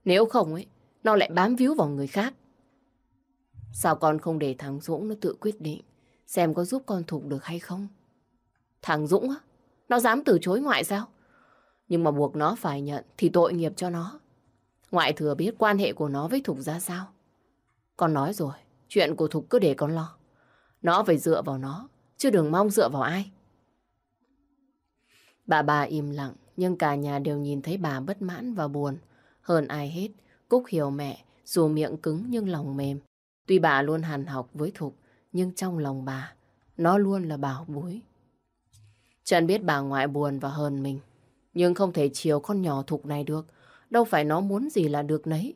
Nếu không ấy, nó lại bám víu vào người khác. Sao con không để thằng Dũng nó tự quyết định xem có giúp con Thục được hay không? Thằng Dũng á, nó dám từ chối ngoại sao? Nhưng mà buộc nó phải nhận thì tội nghiệp cho nó. Ngoại thừa biết quan hệ của nó với Thục ra sao. Con nói rồi, chuyện của Thục cứ để con lo. Nó phải dựa vào nó, chứ đừng mong dựa vào ai. Bà bà im lặng, nhưng cả nhà đều nhìn thấy bà bất mãn và buồn. Hơn ai hết, Cúc hiểu mẹ, dù miệng cứng nhưng lòng mềm. Tuy bà luôn hàn học với Thục, nhưng trong lòng bà, nó luôn là bảo bối. Trần biết bà ngoại buồn và hờn mình, nhưng không thể chiều con nhỏ Thục này được. Đâu phải nó muốn gì là được nấy.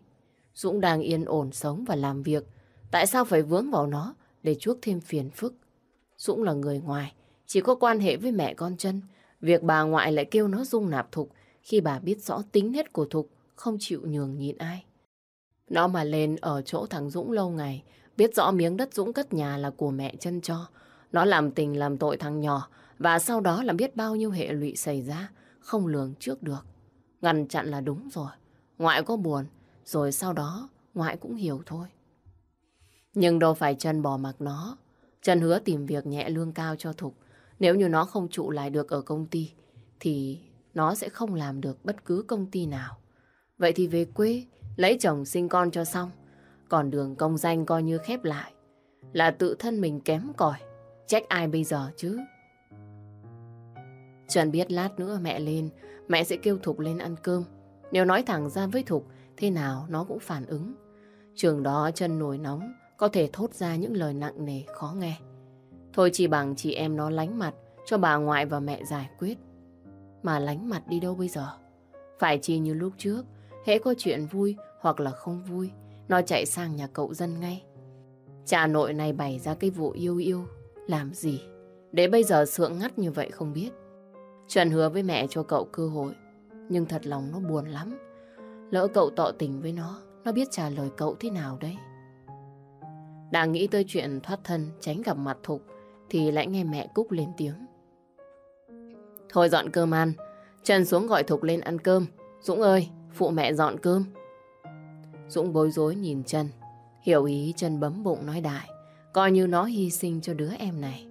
Dũng đang yên ổn sống và làm việc. Tại sao phải vướng vào nó để chuốc thêm phiền phức? Dũng là người ngoài, chỉ có quan hệ với mẹ con chân. Việc bà ngoại lại kêu nó dung nạp Thục khi bà biết rõ tính hết của Thục, không chịu nhường nhịn ai. Nó mà lên ở chỗ thằng Dũng lâu ngày, biết rõ miếng đất Dũng cất nhà là của mẹ chân cho. Nó làm tình làm tội thằng nhỏ, và sau đó là biết bao nhiêu hệ lụy xảy ra, không lường trước được. Ngăn chặn là đúng rồi. Ngoại có buồn, rồi sau đó ngoại cũng hiểu thôi. Nhưng đâu phải chân bỏ mặc nó. Trần hứa tìm việc nhẹ lương cao cho Thục. Nếu như nó không trụ lại được ở công ty, thì nó sẽ không làm được bất cứ công ty nào. Vậy thì về quê, lấy chồng sinh con cho xong. Còn đường công danh coi như khép lại. Là tự thân mình kém cỏi Trách ai bây giờ chứ? Trần biết lát nữa mẹ lên, mẹ sẽ kêu Thục lên ăn cơm. Nếu nói thẳng ra với Thục, thế nào nó cũng phản ứng. Trường đó chân nổi nóng, có thể thốt ra những lời nặng nề khó nghe. Thôi chỉ bằng chị em nó lánh mặt cho bà ngoại và mẹ giải quyết. Mà lánh mặt đi đâu bây giờ? Phải chi như lúc trước, hễ có chuyện vui hoặc là không vui, nó chạy sang nhà cậu dân ngay. Cha nội này bày ra cái vụ yêu yêu, làm gì? Để bây giờ sượng ngắt như vậy không biết. Trần hứa với mẹ cho cậu cơ hội, nhưng thật lòng nó buồn lắm. Lỡ cậu tọ tình với nó, nó biết trả lời cậu thế nào đấy. Đang nghĩ tới chuyện thoát thân, tránh gặp mặt Thục, thì lại nghe mẹ Cúc lên tiếng. Thôi dọn cơm ăn, Trần xuống gọi Thục lên ăn cơm. Dũng ơi, phụ mẹ dọn cơm. Dũng bối rối nhìn Trần, hiểu ý Trần bấm bụng nói đại, coi như nó hy sinh cho đứa em này.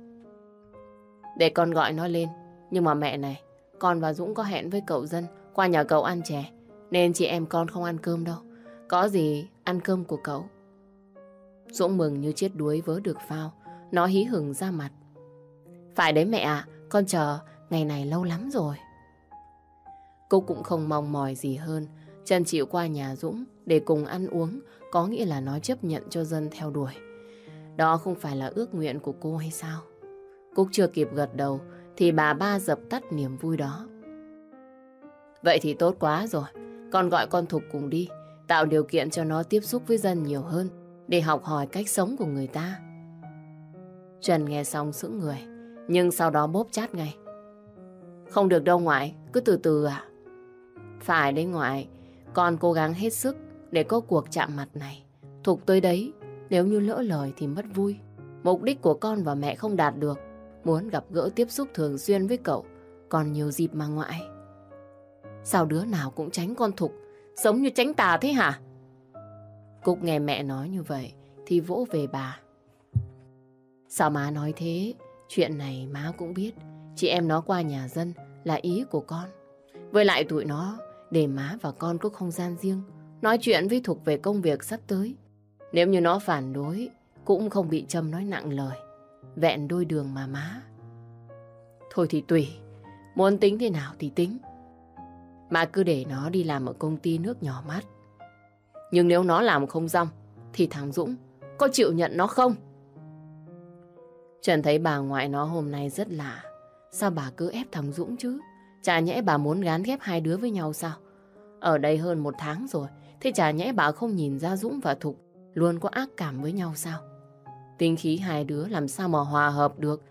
Để con gọi nó lên, nhưng mà mẹ này, con và Dũng có hẹn với cậu dân qua nhà cậu ăn chè, nên chị em con không ăn cơm đâu. Có gì ăn cơm của cậu. Dũng mừng như chết đuối vớ được phao, nó hí hừng ra mặt. Phải đấy mẹ ạ, con chờ ngày này lâu lắm rồi. Cô cũng không mong mỏi gì hơn, Trần chịu qua nhà Dũng để cùng ăn uống, có nghĩa là nó chấp nhận cho dân theo đuổi. Đó không phải là ước nguyện của cô hay sao? Cúc chưa kịp gật đầu thì bà ba dập tắt niềm vui đó. Vậy thì tốt quá rồi. Con gọi con Thục cùng đi, tạo điều kiện cho nó tiếp xúc với dân nhiều hơn để học hỏi cách sống của người ta. Trần nghe xong sững người, nhưng sau đó bóp chát ngay. Không được đâu ngoại, cứ từ từ à. Phải đấy ngoại, con cố gắng hết sức để có cuộc chạm mặt này. Thục tới đấy, nếu như lỡ lời thì mất vui. Mục đích của con và mẹ không đạt được Muốn gặp gỡ tiếp xúc thường xuyên với cậu Còn nhiều dịp mà ngoại Sao đứa nào cũng tránh con Thục? Sống như tránh tà thế hả? Cúc nghe mẹ nói như vậy Thì vỗ về bà. Sao má nói thế? Chuyện này má cũng biết. Chị em nó qua nhà dân là ý của con. Với lại tụi nó Để má và con có không gian riêng Nói chuyện với Thục về công việc sắp tới. Nếu như nó phản đối Cũng không bị Trâm nói nặng lời. Vẹn đôi đường mà má. Thôi thì tùy, muốn tính thế nào thì tính. Mà cứ để nó đi làm ở công ty nước nhỏ mắt. Nhưng nếu nó làm không xong, thì thằng Dũng có chịu nhận nó không? Trần thấy bà ngoại nó hôm nay rất lạ. Sao bà cứ ép thằng Dũng chứ? Chả nhẽ bà muốn gán ghép hai đứa với nhau sao? Ở đây hơn một tháng rồi, thế chả nhẽ bà không nhìn ra Dũng và Thục luôn có ác cảm với nhau sao? Tính khí hai đứa làm sao mà hòa hợp được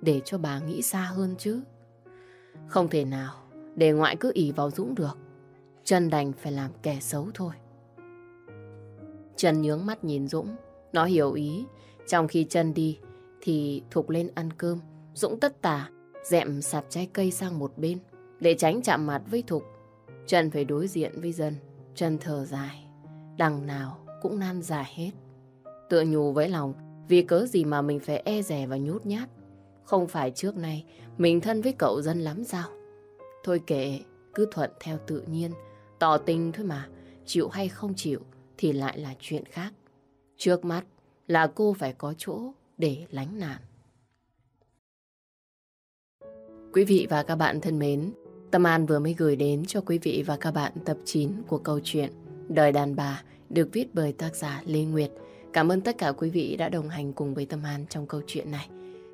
để cho bà nghĩ xa hơn chứ. Không thể nào để ngoại cứ ỉ vào Dũng được. Trần đành phải làm kẻ xấu thôi. Trần nhướng mắt nhìn Dũng. Nó hiểu ý. Trong khi Trần đi, thì Thục lên ăn cơm. Dũng tất tả, dẹm sạp trái cây sang một bên để tránh chạm mặt với Thục. Trần phải đối diện với dân. Trần thở dài. Đằng nào cũng nan dài hết. Tựa nhủ với lòng, vì cớ gì mà mình phải e rè và nhút nhát. Không phải trước nay, mình thân với cậu dân lắm sao? Thôi kệ, cứ thuận theo tự nhiên, tỏ tình thôi mà. Chịu hay không chịu thì lại là chuyện khác. Trước mắt là cô phải có chỗ để lánh nạn. Quý vị và các bạn thân mến, Tâm An vừa mới gửi đến cho quý vị và các bạn tập 9 của câu chuyện Đời đàn bà được viết bởi tác giả Lê Nguyệt. Cảm ơn tất cả quý vị đã đồng hành cùng với Tâm An trong câu chuyện này.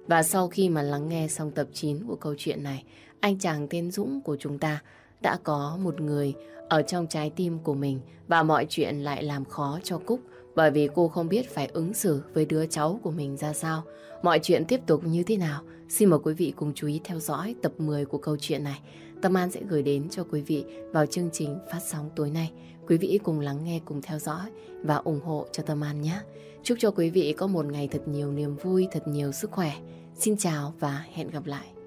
Và sau khi mà lắng nghe xong tập 9 của câu chuyện này, anh chàng tên Dũng của chúng ta đã có một người ở trong trái tim của mình và mọi chuyện lại làm khó cho Cúc bởi vì cô không biết phải ứng xử với đứa cháu của mình ra sao. Mọi chuyện tiếp tục như thế nào? Xin mời quý vị cùng chú ý theo dõi tập 10 của câu chuyện này. Tâm An sẽ gửi đến cho quý vị vào chương trình phát sóng tối nay. Quý vị cùng lắng nghe, cùng theo dõi và ủng hộ cho Tâm An nhé. Chúc cho quý vị có một ngày thật nhiều niềm vui, thật nhiều sức khỏe. Xin chào và hẹn gặp lại.